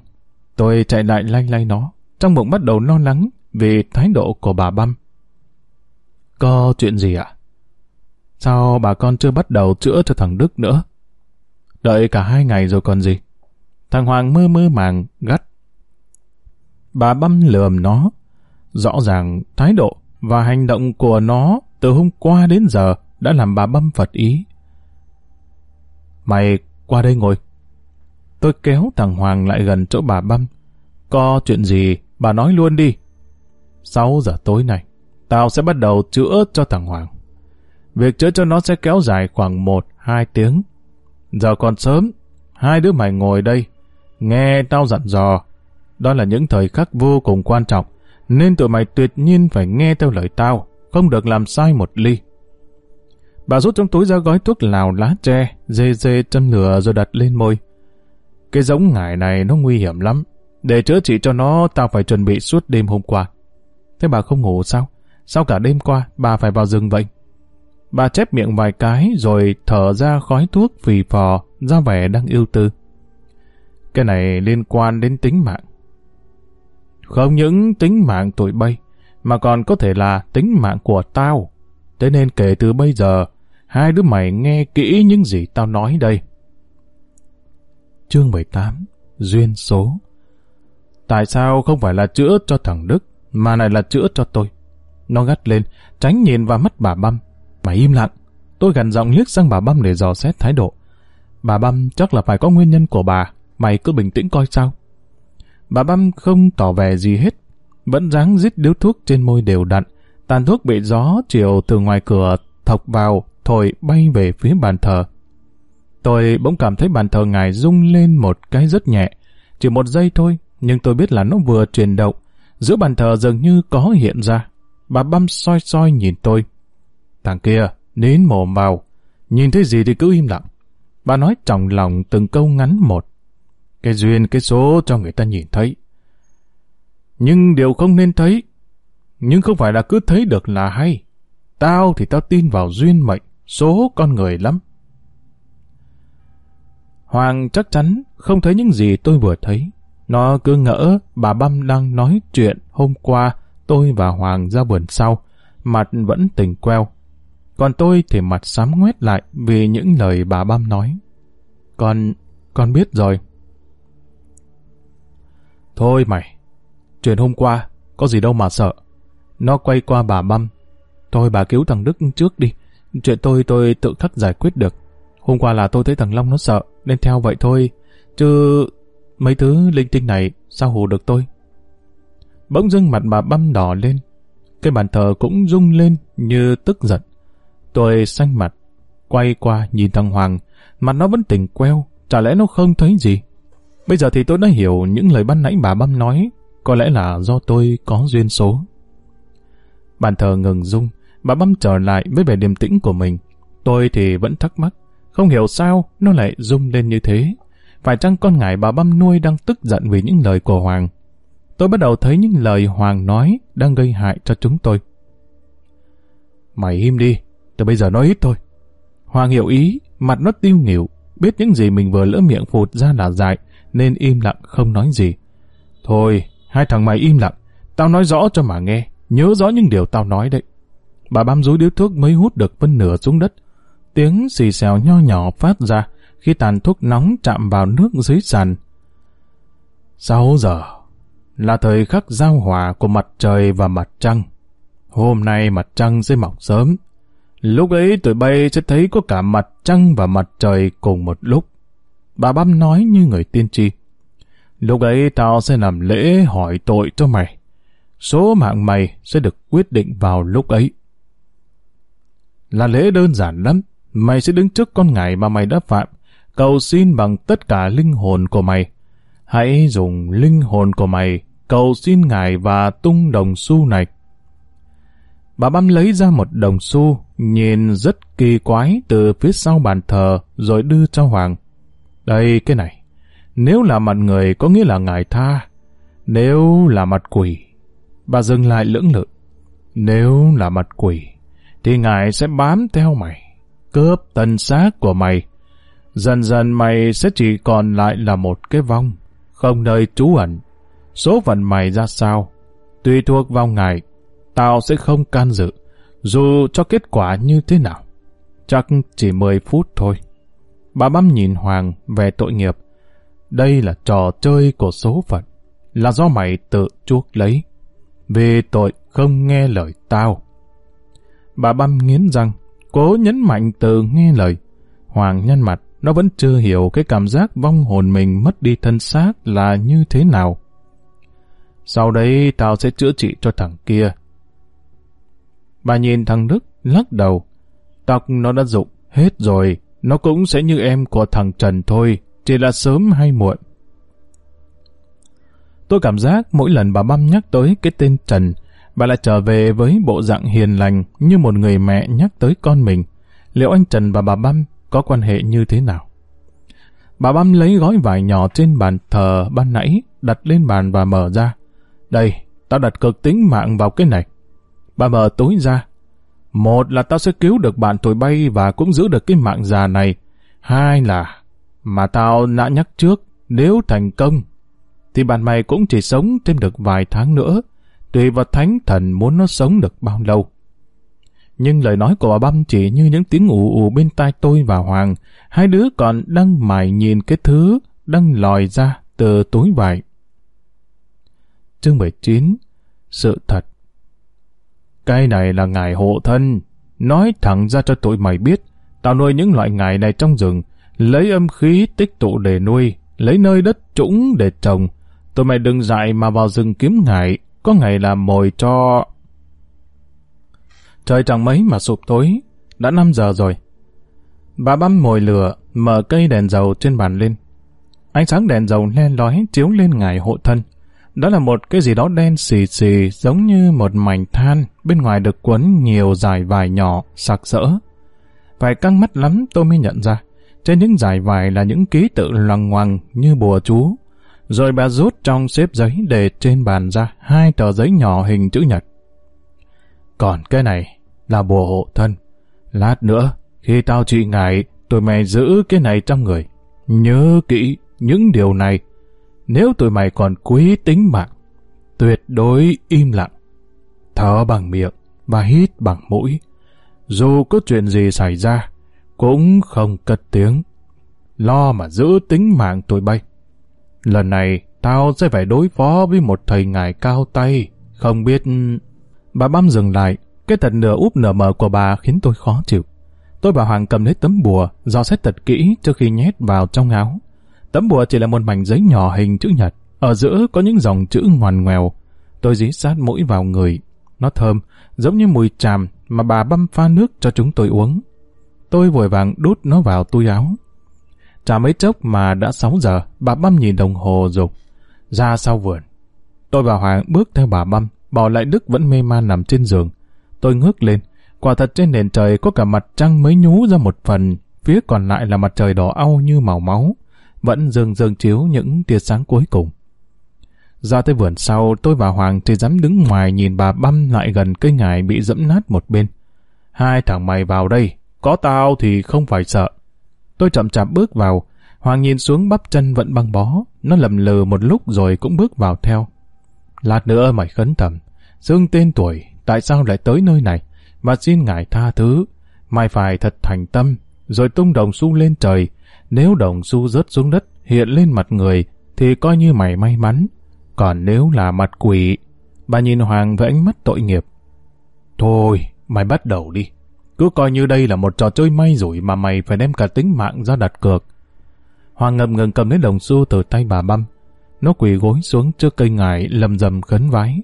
Tôi chạy lại lay lay nó, trong bụng bắt đầu lo lắng vì thái độ của bà Băm. Có chuyện gì ạ? Sao bà con chưa bắt đầu chữa cho thằng Đức nữa? Đợi cả hai ngày rồi còn gì? Thằng Hoàng mơ mơ màng, gắt. Bà Băm lườm nó, Rõ ràng thái độ và hành động của nó từ hôm qua đến giờ đã làm bà băm phật ý. Mày qua đây ngồi. Tôi kéo thằng Hoàng lại gần chỗ bà băm. Có chuyện gì, bà nói luôn đi. 6 giờ tối nay, tao sẽ bắt đầu chữa cho thằng Hoàng. Việc chữa cho nó sẽ kéo dài khoảng 1-2 tiếng. Giờ còn sớm, hai đứa mày ngồi đây, nghe tao dặn dò. Đó là những thời khắc vô cùng quan trọng, nên tụi mày tuyệt nhiên phải nghe theo lời tao, không được làm sai một ly. Bà rút trong túi ra gói thuốc lào lá tre, dê dê châm lửa rồi đặt lên môi. Cái giống ngải này nó nguy hiểm lắm. Để chữa trị cho nó, tao phải chuẩn bị suốt đêm hôm qua. Thế bà không ngủ sao? Sao cả đêm qua bà phải vào rừng vậy? Bà chép miệng vài cái rồi thở ra khói thuốc phì phò, ra vẻ đang yêu tư. Cái này liên quan đến tính mạng. Không những tính mạng tụi bay, mà còn có thể là tính mạng của tao. Thế nên kể từ bây giờ, hai đứa mày nghe kỹ những gì tao nói đây. Chương 18 Duyên số Tại sao không phải là chữa cho thằng Đức, mà này là chữa cho tôi? Nó gắt lên, tránh nhìn vào mắt bà Băm. bà im lặng. Tôi gần giọng liếc sang bà Băm để dò xét thái độ. Bà Băm chắc là phải có nguyên nhân của bà. Mày cứ bình tĩnh coi sao. Bà Băm không tỏ vẻ gì hết. Vẫn dáng rít điếu thuốc trên môi đều đặn. Tàn thuốc bị gió chiều từ ngoài cửa thọc vào, thổi bay về phía bàn thờ. Tôi bỗng cảm thấy bàn thờ ngài rung lên một cái rất nhẹ. Chỉ một giây thôi, nhưng tôi biết là nó vừa chuyển động. Giữa bàn thờ dường như có hiện ra. Bà băm soi soi nhìn tôi. Thằng kia, nín mồm vào. Nhìn thấy gì thì cứ im lặng. Bà nói trọng lòng từng câu ngắn một. Cái duyên, cái số cho người ta nhìn thấy. Nhưng điều không nên thấy. Nhưng không phải là cứ thấy được là hay. Tao thì tao tin vào duyên mệnh, số con người lắm. Hoàng chắc chắn không thấy những gì tôi vừa thấy. Nó cứ ngỡ bà Băm đang nói chuyện hôm qua tôi và Hoàng ra vườn sau, mặt vẫn tỉnh queo. Còn tôi thì mặt sám ngoét lại vì những lời bà Bam nói. Con, con biết rồi. Thôi mày, chuyện hôm qua, có gì đâu mà sợ. Nó quay qua bà Băm. Thôi bà cứu thằng Đức trước đi. Chuyện tôi tôi tự khắc giải quyết được. Hôm qua là tôi thấy thằng Long nó sợ, nên theo vậy thôi. Chứ mấy thứ linh tinh này sao hù được tôi? Bỗng dưng mặt bà băm đỏ lên. Cái bàn thờ cũng rung lên như tức giận. Tôi xanh mặt, quay qua nhìn thằng Hoàng, mặt nó vẫn tỉnh queo, chả lẽ nó không thấy gì. Bây giờ thì tôi đã hiểu những lời ban nãy bà băm nói, có lẽ là do tôi có duyên số. Bàn thờ ngừng rung, bà băm trở lại với vẻ điềm tĩnh của mình. Tôi thì vẫn thắc mắc, không hiểu sao nó lại rung lên như thế. Phải chăng con ngải bà băm nuôi đang tức giận vì những lời của Hoàng? Tôi bắt đầu thấy những lời Hoàng nói đang gây hại cho chúng tôi. Mày im đi, từ bây giờ nói ít thôi. Hoàng hiểu ý, mặt nó tiêu nghỉu, biết những gì mình vừa lỡ miệng phụt ra là dại, nên im lặng không nói gì. Thôi, hai thằng mày im lặng, tao nói rõ cho mà nghe, nhớ rõ những điều tao nói đấy. Bà băm rúi điếu thuốc mới hút được phân nửa xuống đất. Tiếng xì xèo nho nhỏ phát ra khi tàn thuốc nóng chạm vào nước dưới sàn. 6 giờ là thời khắc giao hòa của mặt trời và mặt trăng. Hôm nay mặt trăng sẽ mọc sớm. Lúc ấy tụi bay sẽ thấy có cả mặt trăng và mặt trời cùng một lúc. Bà băm nói như người tiên tri. Lúc ấy tao sẽ làm lễ hỏi tội cho mày. Số mạng mày sẽ được quyết định vào lúc ấy. Là lễ đơn giản lắm. Mày sẽ đứng trước con ngài mà mày đã phạm, cầu xin bằng tất cả linh hồn của mày. Hãy dùng linh hồn của mày cầu xin ngài và tung đồng xu này. Bà băm lấy ra một đồng xu, nhìn rất kỳ quái từ phía sau bàn thờ rồi đưa cho Hoàng. Đây, cái này. Nếu là mặt người có nghĩa là ngài tha. Nếu là mặt quỷ. Bà dừng lại lưỡng lự. Nếu là mặt quỷ, thì ngài sẽ bám theo mày, cướp tân xác của mày. Dần dần mày sẽ chỉ còn lại là một cái vong, không nơi trú ẩn. Số phận mày ra sao, tùy thuộc vào ngài, tao sẽ không can dự, dù cho kết quả như thế nào. Chắc chỉ 10 phút thôi. Bà băm nhìn Hoàng về tội nghiệp. Đây là trò chơi của số phận, là do mày tự chuốc lấy. Vì tội không nghe lời tao. Bà băm nghiến răng, cố nhấn mạnh từ nghe lời. Hoàng nhăn mặt, nó vẫn chưa hiểu cái cảm giác vong hồn mình mất đi thân xác là như thế nào. Sau đấy tao sẽ chữa trị cho thằng kia. Bà nhìn thằng Đức lắc đầu. Tóc nó đã rụng hết rồi. Nó cũng sẽ như em của thằng Trần thôi. Chỉ là sớm hay muộn. Tôi cảm giác mỗi lần bà băm nhắc tới cái tên Trần, bà lại trở về với bộ dạng hiền lành như một người mẹ nhắc tới con mình. Liệu anh Trần và bà băm có quan hệ như thế nào? Bà băm lấy gói vải nhỏ trên bàn thờ ban nãy, đặt lên bàn và mở ra. Đây, tao đặt cực tính mạng vào cái này. Bà mở túi ra. Một là tao sẽ cứu được bạn tuổi bay và cũng giữ được cái mạng già này. Hai là, mà tao đã nhắc trước, nếu thành công, thì bạn mày cũng chỉ sống thêm được vài tháng nữa, tùy vào thánh thần muốn nó sống được bao lâu. Nhưng lời nói của bà Băm chỉ như những tiếng ù ù bên tai tôi và Hoàng, hai đứa còn đang mải nhìn cái thứ đang lòi ra từ túi vải. Chương 19 Sự thật Cái này là ngài hộ thân. Nói thẳng ra cho tụi mày biết, tao nuôi những loại ngài này trong rừng, lấy âm khí tích tụ để nuôi, lấy nơi đất trũng để trồng. Tụi mày đừng dại mà vào rừng kiếm ngài, có ngày làm mồi cho... Trời chẳng mấy mà sụp tối, đã 5 giờ rồi. Bà băm mồi lửa, mở cây đèn dầu trên bàn lên. Ánh sáng đèn dầu len lói chiếu lên ngài hộ thân. Đó là một cái gì đó đen xì xì giống như một mảnh than, bên ngoài được quấn nhiều dải vải nhỏ, sạc sỡ. Phải căng mắt lắm tôi mới nhận ra, trên những dải vải là những ký tự loằng ngoằng như bùa chú. Rồi bà rút trong xếp giấy để trên bàn ra hai tờ giấy nhỏ hình chữ nhật. Còn cái này là bùa hộ thân. Lát nữa, khi tao trị ngại, tụi mày giữ cái này trong người. Nhớ kỹ những điều này nếu tụi mày còn quý tính mạng, tuyệt đối im lặng. Thở bằng miệng và hít bằng mũi. Dù có chuyện gì xảy ra, cũng không cất tiếng. Lo mà giữ tính mạng tụi bay. Lần này, tao sẽ phải đối phó với một thầy ngài cao tay, không biết... Bà băm dừng lại, cái tật nửa úp nửa mở của bà khiến tôi khó chịu. Tôi bảo Hoàng cầm lấy tấm bùa, do xét thật kỹ trước khi nhét vào trong áo. Tấm bùa chỉ là một mảnh giấy nhỏ hình chữ nhật, ở giữa có những dòng chữ ngoằn ngoèo. Tôi dí sát mũi vào người. Nó thơm, giống như mùi tràm mà bà băm pha nước cho chúng tôi uống. Tôi vội vàng đút nó vào túi áo. Chả mấy chốc mà đã 6 giờ, bà băm nhìn đồng hồ dục ra sau vườn. Tôi và Hoàng bước theo bà băm, bỏ lại Đức vẫn mê man nằm trên giường. Tôi ngước lên, quả thật trên nền trời có cả mặt trăng mới nhú ra một phần, phía còn lại là mặt trời đỏ au như màu máu vẫn dường dường chiếu những tia sáng cuối cùng. Ra tới vườn sau, tôi và Hoàng chỉ dám đứng ngoài nhìn bà băm lại gần cây ngải bị dẫm nát một bên. Hai thằng mày vào đây, có tao thì không phải sợ. Tôi chậm chạp bước vào, Hoàng nhìn xuống bắp chân vẫn băng bó, nó lầm lừ một lúc rồi cũng bước vào theo. Lát nữa mày khấn thầm, dương tên tuổi, tại sao lại tới nơi này, mà xin ngài tha thứ. Mày phải thật thành tâm, rồi tung đồng xu lên trời, nếu đồng xu rớt xuống đất, hiện lên mặt người, thì coi như mày may mắn. Còn nếu là mặt quỷ, bà nhìn Hoàng với ánh mắt tội nghiệp. Thôi, mày bắt đầu đi. Cứ coi như đây là một trò chơi may rủi mà mày phải đem cả tính mạng ra đặt cược. Hoàng ngầm ngừng cầm lấy đồng xu từ tay bà băm. Nó quỳ gối xuống trước cây ngải lầm rầm khấn vái.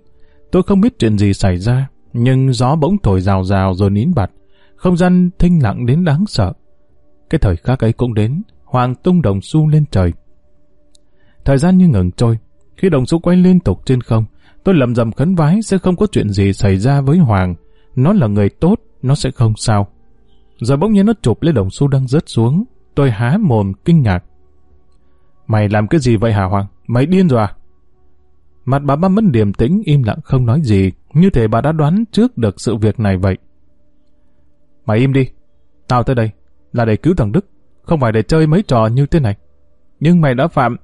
Tôi không biết chuyện gì xảy ra, nhưng gió bỗng thổi rào rào rồi nín bặt. Không gian thinh lặng đến đáng sợ. Cái thời khắc ấy cũng đến, Hoàng tung đồng xu lên trời. Thời gian như ngừng trôi, khi đồng xu quay liên tục trên không, tôi lầm rầm khấn vái sẽ không có chuyện gì xảy ra với Hoàng. Nó là người tốt, nó sẽ không sao. Rồi bỗng nhiên nó chụp lấy đồng xu đang rớt xuống. Tôi há mồm kinh ngạc. Mày làm cái gì vậy hả Hoàng? Mày điên rồi à? Mặt bà băm mất điềm tĩnh im lặng không nói gì, như thể bà đã đoán trước được sự việc này vậy. Mày im đi, tao tới đây, là để cứu thằng Đức không phải để chơi mấy trò như thế này. Nhưng mày đã phạm...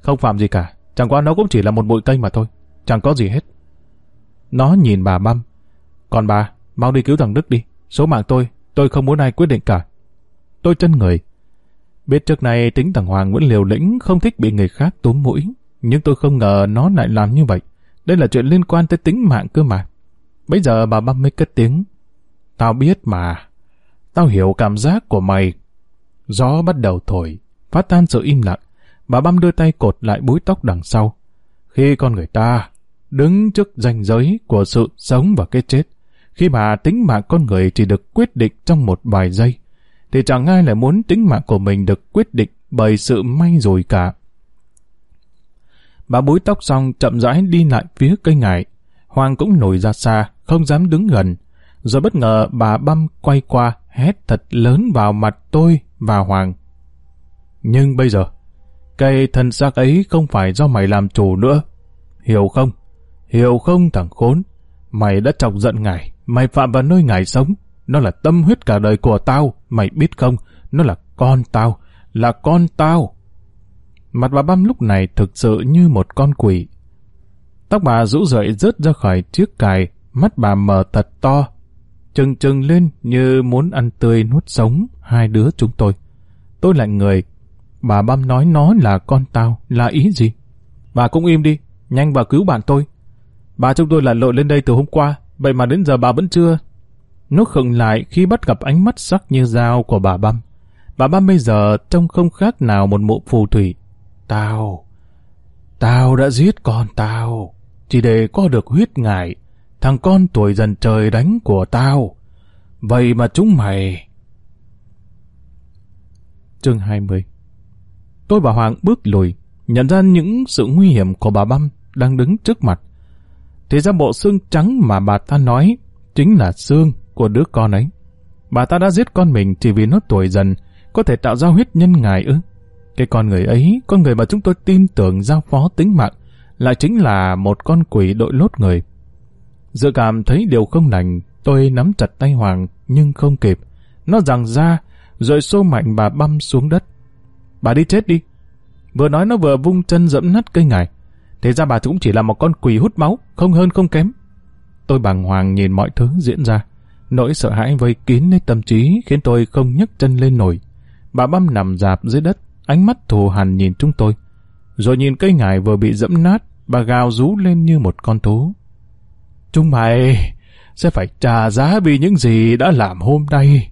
Không phạm gì cả, chẳng qua nó cũng chỉ là một bụi cây mà thôi, chẳng có gì hết. Nó nhìn bà băm. Còn bà, mau đi cứu thằng Đức đi, số mạng tôi, tôi không muốn ai quyết định cả. Tôi chân người. Biết trước này tính thằng Hoàng nguyễn liều lĩnh, không thích bị người khác túm mũi, nhưng tôi không ngờ nó lại làm như vậy. Đây là chuyện liên quan tới tính mạng cơ mà. Bây giờ bà băm mới cất tiếng. Tao biết mà. Tao hiểu cảm giác của mày Gió bắt đầu thổi, phát tan sự im lặng. Bà băm đưa tay cột lại búi tóc đằng sau. Khi con người ta đứng trước ranh giới của sự sống và cái chết, khi mà tính mạng con người chỉ được quyết định trong một vài giây, thì chẳng ai lại muốn tính mạng của mình được quyết định bởi sự may rồi cả. Bà búi tóc xong chậm rãi đi lại phía cây ngải. Hoàng cũng nổi ra xa, không dám đứng gần. Rồi bất ngờ bà băm quay qua, hét thật lớn vào mặt tôi và Hoàng. Nhưng bây giờ, cây thân xác ấy không phải do mày làm chủ nữa. Hiểu không? Hiểu không thằng khốn? Mày đã chọc giận ngài, mày phạm vào nơi ngài sống. Nó là tâm huyết cả đời của tao, mày biết không? Nó là con tao, là con tao. Mặt bà băm lúc này thực sự như một con quỷ. Tóc bà rũ rượi rớt ra khỏi chiếc cài, mắt bà mở thật to, trừng trừng lên như muốn ăn tươi nuốt sống hai đứa chúng tôi. Tôi lạnh người. Bà băm nói nó là con tao, là ý gì? Bà cũng im đi, nhanh vào cứu bạn tôi. Bà chúng tôi là lội lên đây từ hôm qua, vậy mà đến giờ bà vẫn chưa. Nó khựng lại khi bắt gặp ánh mắt sắc như dao của bà băm. Bà băm bây giờ trông không khác nào một mụ phù thủy. Tao, tao đã giết con tao, chỉ để có được huyết ngải, thằng con tuổi dần trời đánh của tao. Vậy mà chúng mày... Chương 20 Tôi và Hoàng bước lùi, nhận ra những sự nguy hiểm của bà Băm đang đứng trước mặt. Thì ra bộ xương trắng mà bà ta nói chính là xương của đứa con ấy. Bà ta đã giết con mình chỉ vì nó tuổi dần, có thể tạo ra huyết nhân ngài ư. Cái con người ấy, con người mà chúng tôi tin tưởng giao phó tính mạng, lại chính là một con quỷ đội lốt người. Dự cảm thấy điều không lành, tôi nắm chặt tay Hoàng nhưng không kịp. Nó rằng ra, rồi xô mạnh bà băm xuống đất. Bà đi chết đi. Vừa nói nó vừa vung chân dẫm nát cây ngải. Thế ra bà cũng chỉ là một con quỷ hút máu, không hơn không kém. Tôi bàng hoàng nhìn mọi thứ diễn ra. Nỗi sợ hãi vây kín lấy tâm trí khiến tôi không nhấc chân lên nổi. Bà băm nằm dạp dưới đất, ánh mắt thù hằn nhìn chúng tôi. Rồi nhìn cây ngải vừa bị dẫm nát, bà gào rú lên như một con thú. Chúng mày sẽ phải trả giá vì những gì đã làm hôm nay.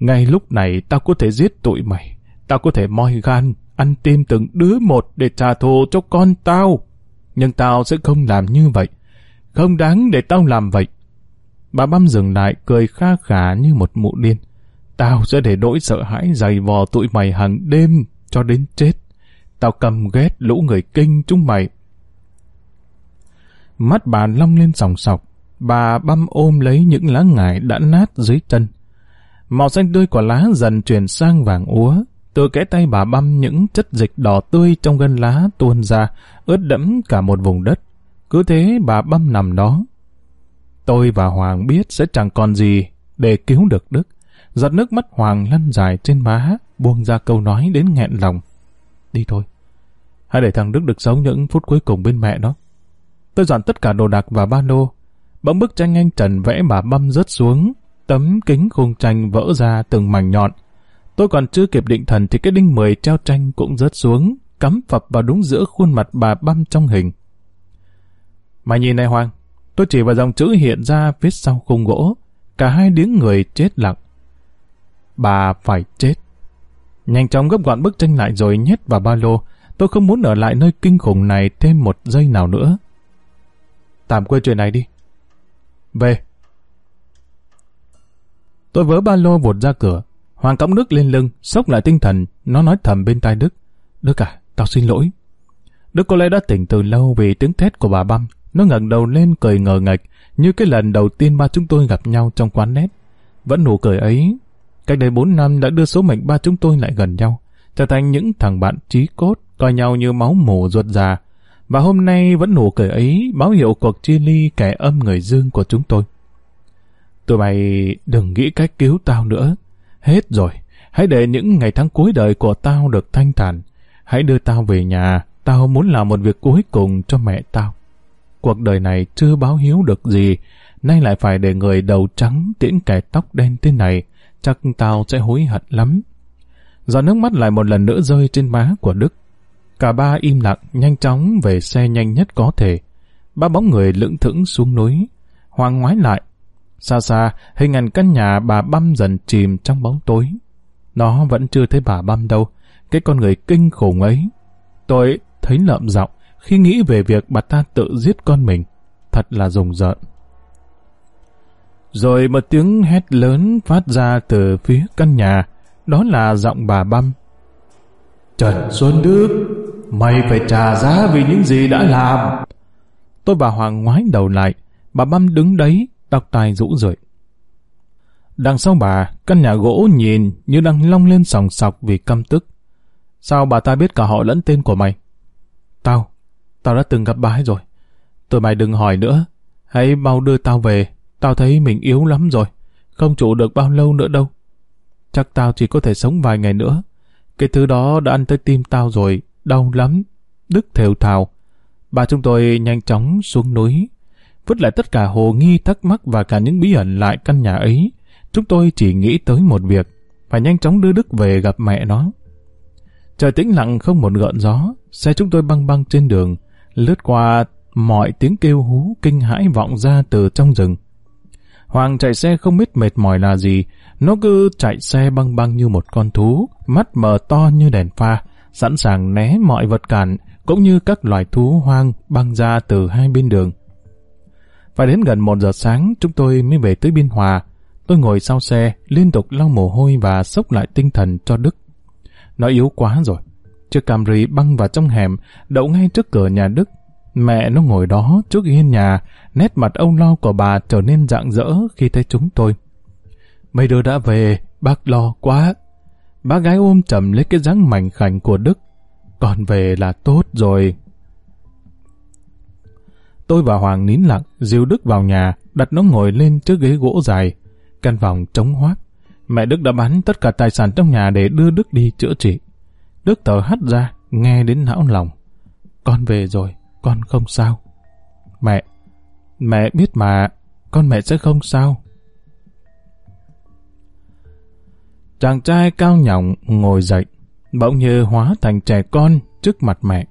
Ngay lúc này tao có thể giết tụi mày. Tao có thể moi gan, ăn tim từng đứa một để trả thù cho con tao. Nhưng tao sẽ không làm như vậy. Không đáng để tao làm vậy. Bà băm dừng lại cười kha khả như một mụ điên. Tao sẽ để nỗi sợ hãi dày vò tụi mày hàng đêm cho đến chết. Tao cầm ghét lũ người kinh chúng mày. Mắt bà long lên sòng sọc. Bà băm ôm lấy những lá ngải đã nát dưới chân. Màu xanh tươi của lá dần chuyển sang vàng úa. Từ kẽ tay bà băm những chất dịch đỏ tươi trong gân lá tuôn ra, ướt đẫm cả một vùng đất. Cứ thế bà băm nằm đó. Tôi và Hoàng biết sẽ chẳng còn gì để cứu được Đức. Giọt nước mắt Hoàng lăn dài trên má, buông ra câu nói đến nghẹn lòng. Đi thôi. Hãy để thằng Đức được sống những phút cuối cùng bên mẹ nó. Tôi dọn tất cả đồ đạc và ba lô. Bỗng bức tranh anh Trần vẽ bà băm rớt xuống. Tấm kính khung tranh vỡ ra từng mảnh nhọn. Tôi còn chưa kịp định thần thì cái đinh mười treo tranh cũng rớt xuống, cắm phập vào đúng giữa khuôn mặt bà băm trong hình. Mày nhìn này Hoàng, tôi chỉ vào dòng chữ hiện ra phía sau khung gỗ. Cả hai tiếng người chết lặng. Bà phải chết. Nhanh chóng gấp gọn bức tranh lại rồi nhét vào ba lô. Tôi không muốn ở lại nơi kinh khủng này thêm một giây nào nữa. Tạm quên chuyện này đi. Về. Tôi vớ ba lô vụt ra cửa. Hoàng cõng Đức lên lưng, sốc lại tinh thần. Nó nói thầm bên tai Đức. Đức à, tao xin lỗi. Đức có lẽ đã tỉnh từ lâu vì tiếng thét của bà băm. Nó ngẩng đầu lên cười ngờ ngạch, như cái lần đầu tiên ba chúng tôi gặp nhau trong quán nét. Vẫn nụ cười ấy, cách đây bốn năm đã đưa số mệnh ba chúng tôi lại gần nhau, trở thành những thằng bạn trí cốt, coi nhau như máu mủ ruột già. Và hôm nay vẫn nụ cười ấy báo hiệu cuộc chia ly kẻ âm người dương của chúng tôi. Tụi mày đừng nghĩ cách cứu tao nữa. Hết rồi, hãy để những ngày tháng cuối đời của tao được thanh thản. Hãy đưa tao về nhà, tao muốn làm một việc cuối cùng cho mẹ tao. Cuộc đời này chưa báo hiếu được gì, nay lại phải để người đầu trắng tiễn kẻ tóc đen thế này, chắc tao sẽ hối hận lắm. Giọt nước mắt lại một lần nữa rơi trên má của Đức. Cả ba im lặng, nhanh chóng về xe nhanh nhất có thể. Ba bóng người lững thững xuống núi. Hoàng ngoái lại. Xa xa, hình ảnh căn nhà bà băm dần chìm trong bóng tối. Nó vẫn chưa thấy bà băm đâu. Cái con người kinh khủng ấy. Tôi thấy lợm giọng khi nghĩ về việc bà ta tự giết con mình. Thật là rùng rợn. Rồi một tiếng hét lớn phát ra từ phía căn nhà, đó là giọng bà Băm. Trần Xuân Đức, mày phải trả giá vì những gì đã làm. Tôi bà Hoàng ngoái đầu lại, bà Băm đứng đấy, tóc tai rũ rượi. Đằng sau bà, căn nhà gỗ nhìn như đang long lên sòng sọc vì căm tức. Sao bà ta biết cả họ lẫn tên của mày? Tao, tao đã từng gặp bà ấy rồi. Tụi mày đừng hỏi nữa, hãy mau đưa tao về, tao thấy mình yếu lắm rồi, không trụ được bao lâu nữa đâu. Chắc tao chỉ có thể sống vài ngày nữa. Cái thứ đó đã ăn tới tim tao rồi, đau lắm. Đức thều thào. Bà chúng tôi nhanh chóng xuống núi, vứt lại tất cả hồ nghi thắc mắc và cả những bí ẩn lại căn nhà ấy. Chúng tôi chỉ nghĩ tới một việc, phải nhanh chóng đưa Đức về gặp mẹ nó. Trời tĩnh lặng không một gợn gió, xe chúng tôi băng băng trên đường, lướt qua mọi tiếng kêu hú kinh hãi vọng ra từ trong rừng. Hoàng chạy xe không biết mệt mỏi là gì, nó cứ chạy xe băng băng như một con thú, mắt mờ to như đèn pha, sẵn sàng né mọi vật cản, cũng như các loài thú hoang băng ra từ hai bên đường. Phải đến gần một giờ sáng, chúng tôi mới về tới Biên Hòa. Tôi ngồi sau xe, liên tục lau mồ hôi và sốc lại tinh thần cho Đức. Nó yếu quá rồi. Chiếc Camry băng vào trong hẻm, đậu ngay trước cửa nhà Đức. Mẹ nó ngồi đó trước hiên nhà, nét mặt âu lo của bà trở nên rạng rỡ khi thấy chúng tôi. Mấy đứa đã về, bác lo quá. Bác gái ôm chầm lấy cái dáng mảnh khảnh của Đức. Còn về là tốt rồi. Tôi và Hoàng nín lặng, dìu Đức vào nhà, đặt nó ngồi lên trước ghế gỗ dài. Căn phòng trống hoác. Mẹ Đức đã bán tất cả tài sản trong nhà để đưa Đức đi chữa trị. Đức thở hắt ra, nghe đến não lòng. Con về rồi, con không sao. Mẹ, mẹ biết mà, con mẹ sẽ không sao. Chàng trai cao nhỏng ngồi dậy, bỗng như hóa thành trẻ con trước mặt mẹ.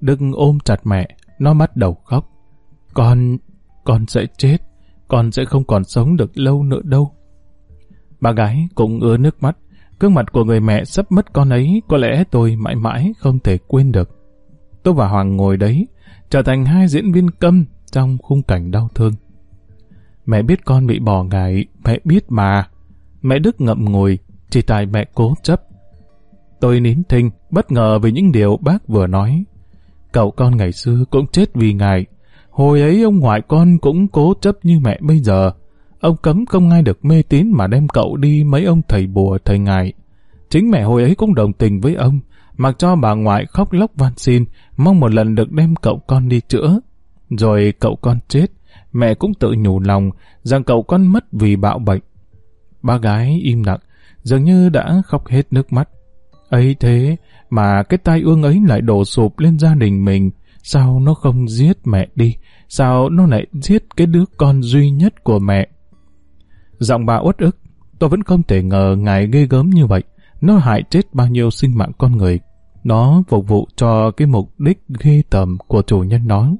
Đức ôm chặt mẹ, nó bắt đầu khóc. Con, con sẽ chết, con sẽ không còn sống được lâu nữa đâu. Bà gái cũng ứa nước mắt, gương mặt của người mẹ sắp mất con ấy có lẽ tôi mãi mãi không thể quên được. Tôi và Hoàng ngồi đấy, trở thành hai diễn viên câm trong khung cảnh đau thương. Mẹ biết con bị bỏ ngại, mẹ biết mà. Mẹ Đức ngậm ngùi, chỉ tại mẹ cố chấp. Tôi nín thinh, bất ngờ vì những điều bác vừa nói. Cậu con ngày xưa cũng chết vì ngài. Hồi ấy ông ngoại con cũng cố chấp như mẹ bây giờ. Ông cấm không ai được mê tín mà đem cậu đi mấy ông thầy bùa thầy ngài. Chính mẹ hồi ấy cũng đồng tình với ông, mặc cho bà ngoại khóc lóc van xin, mong một lần được đem cậu con đi chữa. Rồi cậu con chết, mẹ cũng tự nhủ lòng rằng cậu con mất vì bạo bệnh. Ba gái im lặng, dường như đã khóc hết nước mắt. ấy thế mà cái tai ương ấy lại đổ sụp lên gia đình mình, sao nó không giết mẹ đi, sao nó lại giết cái đứa con duy nhất của mẹ. Giọng bà uất ức, tôi vẫn không thể ngờ ngài ghê gớm như vậy, nó hại chết bao nhiêu sinh mạng con người. Nó phục vụ cho cái mục đích ghê tầm của chủ nhân nó.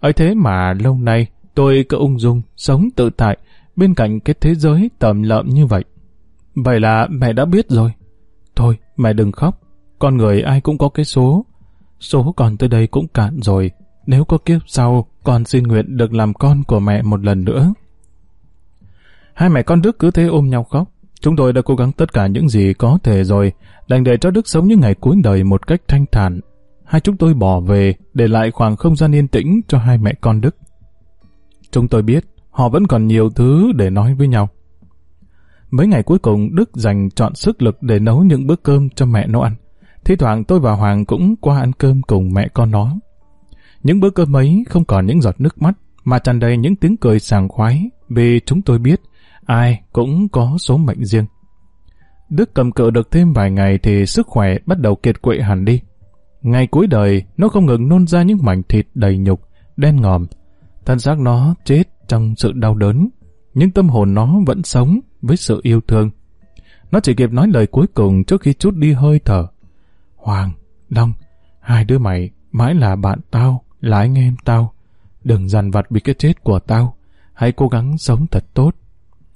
ấy thế mà lâu nay tôi cứ ung dung, sống tự tại, bên cạnh cái thế giới tầm lợm như vậy. Vậy là mẹ đã biết rồi. Thôi, mẹ đừng khóc. Con người ai cũng có cái số. Số còn tới đây cũng cạn rồi. Nếu có kiếp sau, con xin nguyện được làm con của mẹ một lần nữa. Hai mẹ con Đức cứ thế ôm nhau khóc. Chúng tôi đã cố gắng tất cả những gì có thể rồi, đành để cho Đức sống những ngày cuối đời một cách thanh thản. Hai chúng tôi bỏ về, để lại khoảng không gian yên tĩnh cho hai mẹ con Đức. Chúng tôi biết, họ vẫn còn nhiều thứ để nói với nhau. Mấy ngày cuối cùng, Đức dành chọn sức lực để nấu những bữa cơm cho mẹ nó ăn. Thì thoảng tôi và Hoàng cũng qua ăn cơm cùng mẹ con nó. Những bữa cơm ấy không còn những giọt nước mắt, mà tràn đầy những tiếng cười sảng khoái, vì chúng tôi biết ai cũng có số mệnh riêng. Đức cầm cự được thêm vài ngày thì sức khỏe bắt đầu kiệt quệ hẳn đi. Ngày cuối đời, nó không ngừng nôn ra những mảnh thịt đầy nhục, đen ngòm. Thân xác nó chết trong sự đau đớn, nhưng tâm hồn nó vẫn sống với sự yêu thương. Nó chỉ kịp nói lời cuối cùng trước khi chút đi hơi thở. Hoàng, Long, hai đứa mày mãi là bạn tao, là anh em tao. Đừng dằn vặt vì cái chết của tao. Hãy cố gắng sống thật tốt.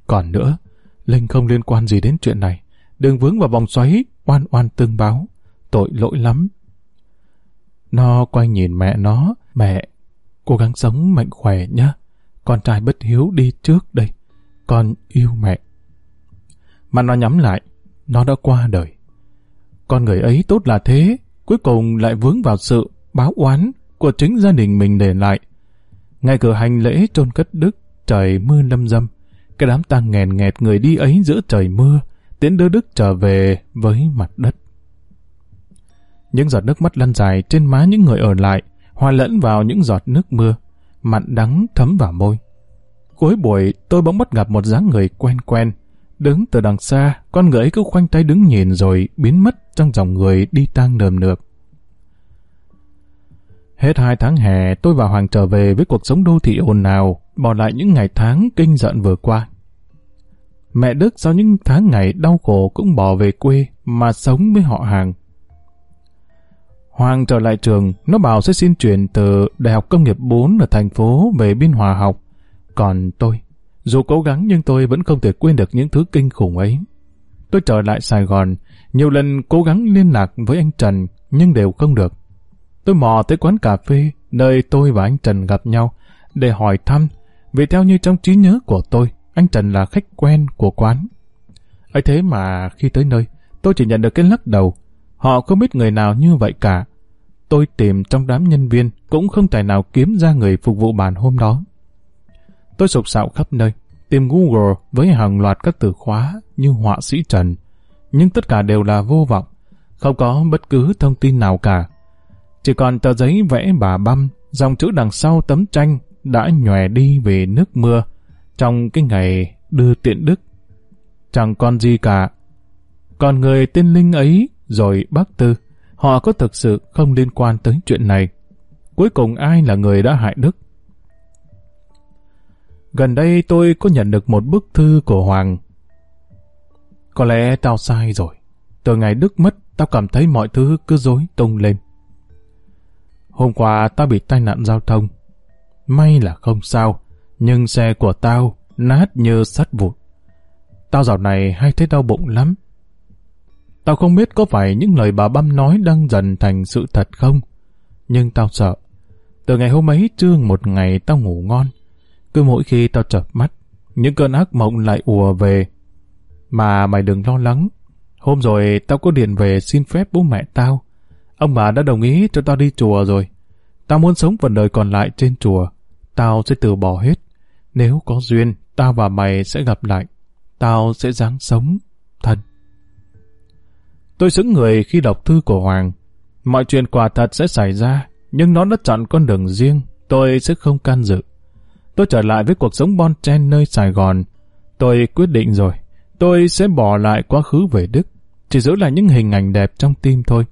Còn nữa, Linh không liên quan gì đến chuyện này. Đừng vướng vào vòng xoáy, oan oan tương báo. Tội lỗi lắm. Nó quay nhìn mẹ nó. Mẹ, cố gắng sống mạnh khỏe nhé. Con trai bất hiếu đi trước đây. Con yêu mẹ. Mà nó nhắm lại. Nó đã qua đời. Con người ấy tốt là thế. Cuối cùng lại vướng vào sự báo oán của chính gia đình mình để lại. ngay cửa hành lễ chôn cất Đức, trời mưa lâm dâm. Cái đám tang nghèn nghẹt người đi ấy giữa trời mưa, tiến đưa Đức trở về với mặt đất. Những giọt nước mắt lăn dài trên má những người ở lại, hòa lẫn vào những giọt nước mưa, mặn đắng thấm vào môi. Cuối buổi, tôi bỗng bắt gặp một dáng người quen quen. Đứng từ đằng xa, con người ấy cứ khoanh tay đứng nhìn rồi biến mất trong dòng người đi tang nườm nượp. Hết hai tháng hè, tôi và Hoàng trở về với cuộc sống đô thị ồn ào, bỏ lại những ngày tháng kinh giận vừa qua. Mẹ Đức sau những tháng ngày đau khổ cũng bỏ về quê mà sống với họ hàng. Hoàng trở lại trường, nó bảo sẽ xin chuyển từ Đại học Công nghiệp 4 ở thành phố về Biên Hòa học. Còn tôi, dù cố gắng nhưng tôi vẫn không thể quên được những thứ kinh khủng ấy. Tôi trở lại Sài Gòn, nhiều lần cố gắng liên lạc với anh Trần nhưng đều không được. Tôi mò tới quán cà phê nơi tôi và anh Trần gặp nhau để hỏi thăm vì theo như trong trí nhớ của tôi, anh Trần là khách quen của quán. ấy thế mà khi tới nơi, tôi chỉ nhận được cái lắc đầu. Họ không biết người nào như vậy cả. Tôi tìm trong đám nhân viên cũng không thể nào kiếm ra người phục vụ bàn hôm đó. Tôi sục sạo khắp nơi, tìm Google với hàng loạt các từ khóa như họa sĩ Trần. Nhưng tất cả đều là vô vọng, không có bất cứ thông tin nào cả. Chỉ còn tờ giấy vẽ bà băm, dòng chữ đằng sau tấm tranh đã nhòe đi về nước mưa trong cái ngày đưa tiện đức. Chẳng còn gì cả. Còn người tên Linh ấy rồi bác Tư, họ có thực sự không liên quan tới chuyện này. Cuối cùng ai là người đã hại Đức? Gần đây tôi có nhận được một bức thư của Hoàng. Có lẽ tao sai rồi. Từ ngày Đức mất, tao cảm thấy mọi thứ cứ rối tung lên. Hôm qua tao bị tai nạn giao thông. May là không sao, nhưng xe của tao nát như sắt vụt. Tao dạo này hay thấy đau bụng lắm. Tao không biết có phải những lời bà băm nói đang dần thành sự thật không, nhưng tao sợ. Từ ngày hôm ấy trương một ngày tao ngủ ngon. Cứ mỗi khi tao chợp mắt, những cơn ác mộng lại ùa về. Mà mày đừng lo lắng. Hôm rồi tao có điện về xin phép bố mẹ tao. Ông bà đã đồng ý cho tao đi chùa rồi. Tao muốn sống phần đời còn lại trên chùa. Tao sẽ từ bỏ hết. Nếu có duyên, tao và mày sẽ gặp lại. Tao sẽ dáng sống, thân. Tôi xứng người khi đọc thư của Hoàng. Mọi chuyện quả thật sẽ xảy ra, nhưng nó đã chọn con đường riêng, tôi sẽ không can dự. Tôi trở lại với cuộc sống bon chen nơi Sài Gòn. Tôi quyết định rồi, tôi sẽ bỏ lại quá khứ về Đức, chỉ giữ lại những hình ảnh đẹp trong tim thôi.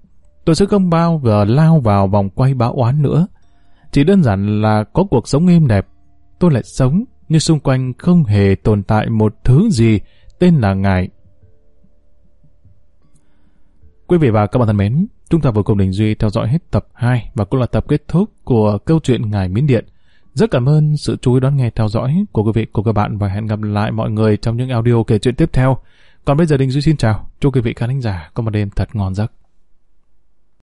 Tôi sẽ không bao giờ lao vào vòng quay bão oán nữa. Chỉ đơn giản là có cuộc sống êm đẹp. Tôi lại sống như xung quanh không hề tồn tại một thứ gì tên là ngài. Quý vị và các bạn thân mến, chúng ta vừa cùng Đình Duy theo dõi hết tập 2 và cũng là tập kết thúc của câu chuyện Ngài Miến Điện. Rất cảm ơn sự chú ý đón nghe theo dõi của quý vị của các bạn và hẹn gặp lại mọi người trong những audio kể chuyện tiếp theo. Còn bây giờ Đình Duy xin chào, chúc quý vị khán giả có một đêm thật ngon giấc.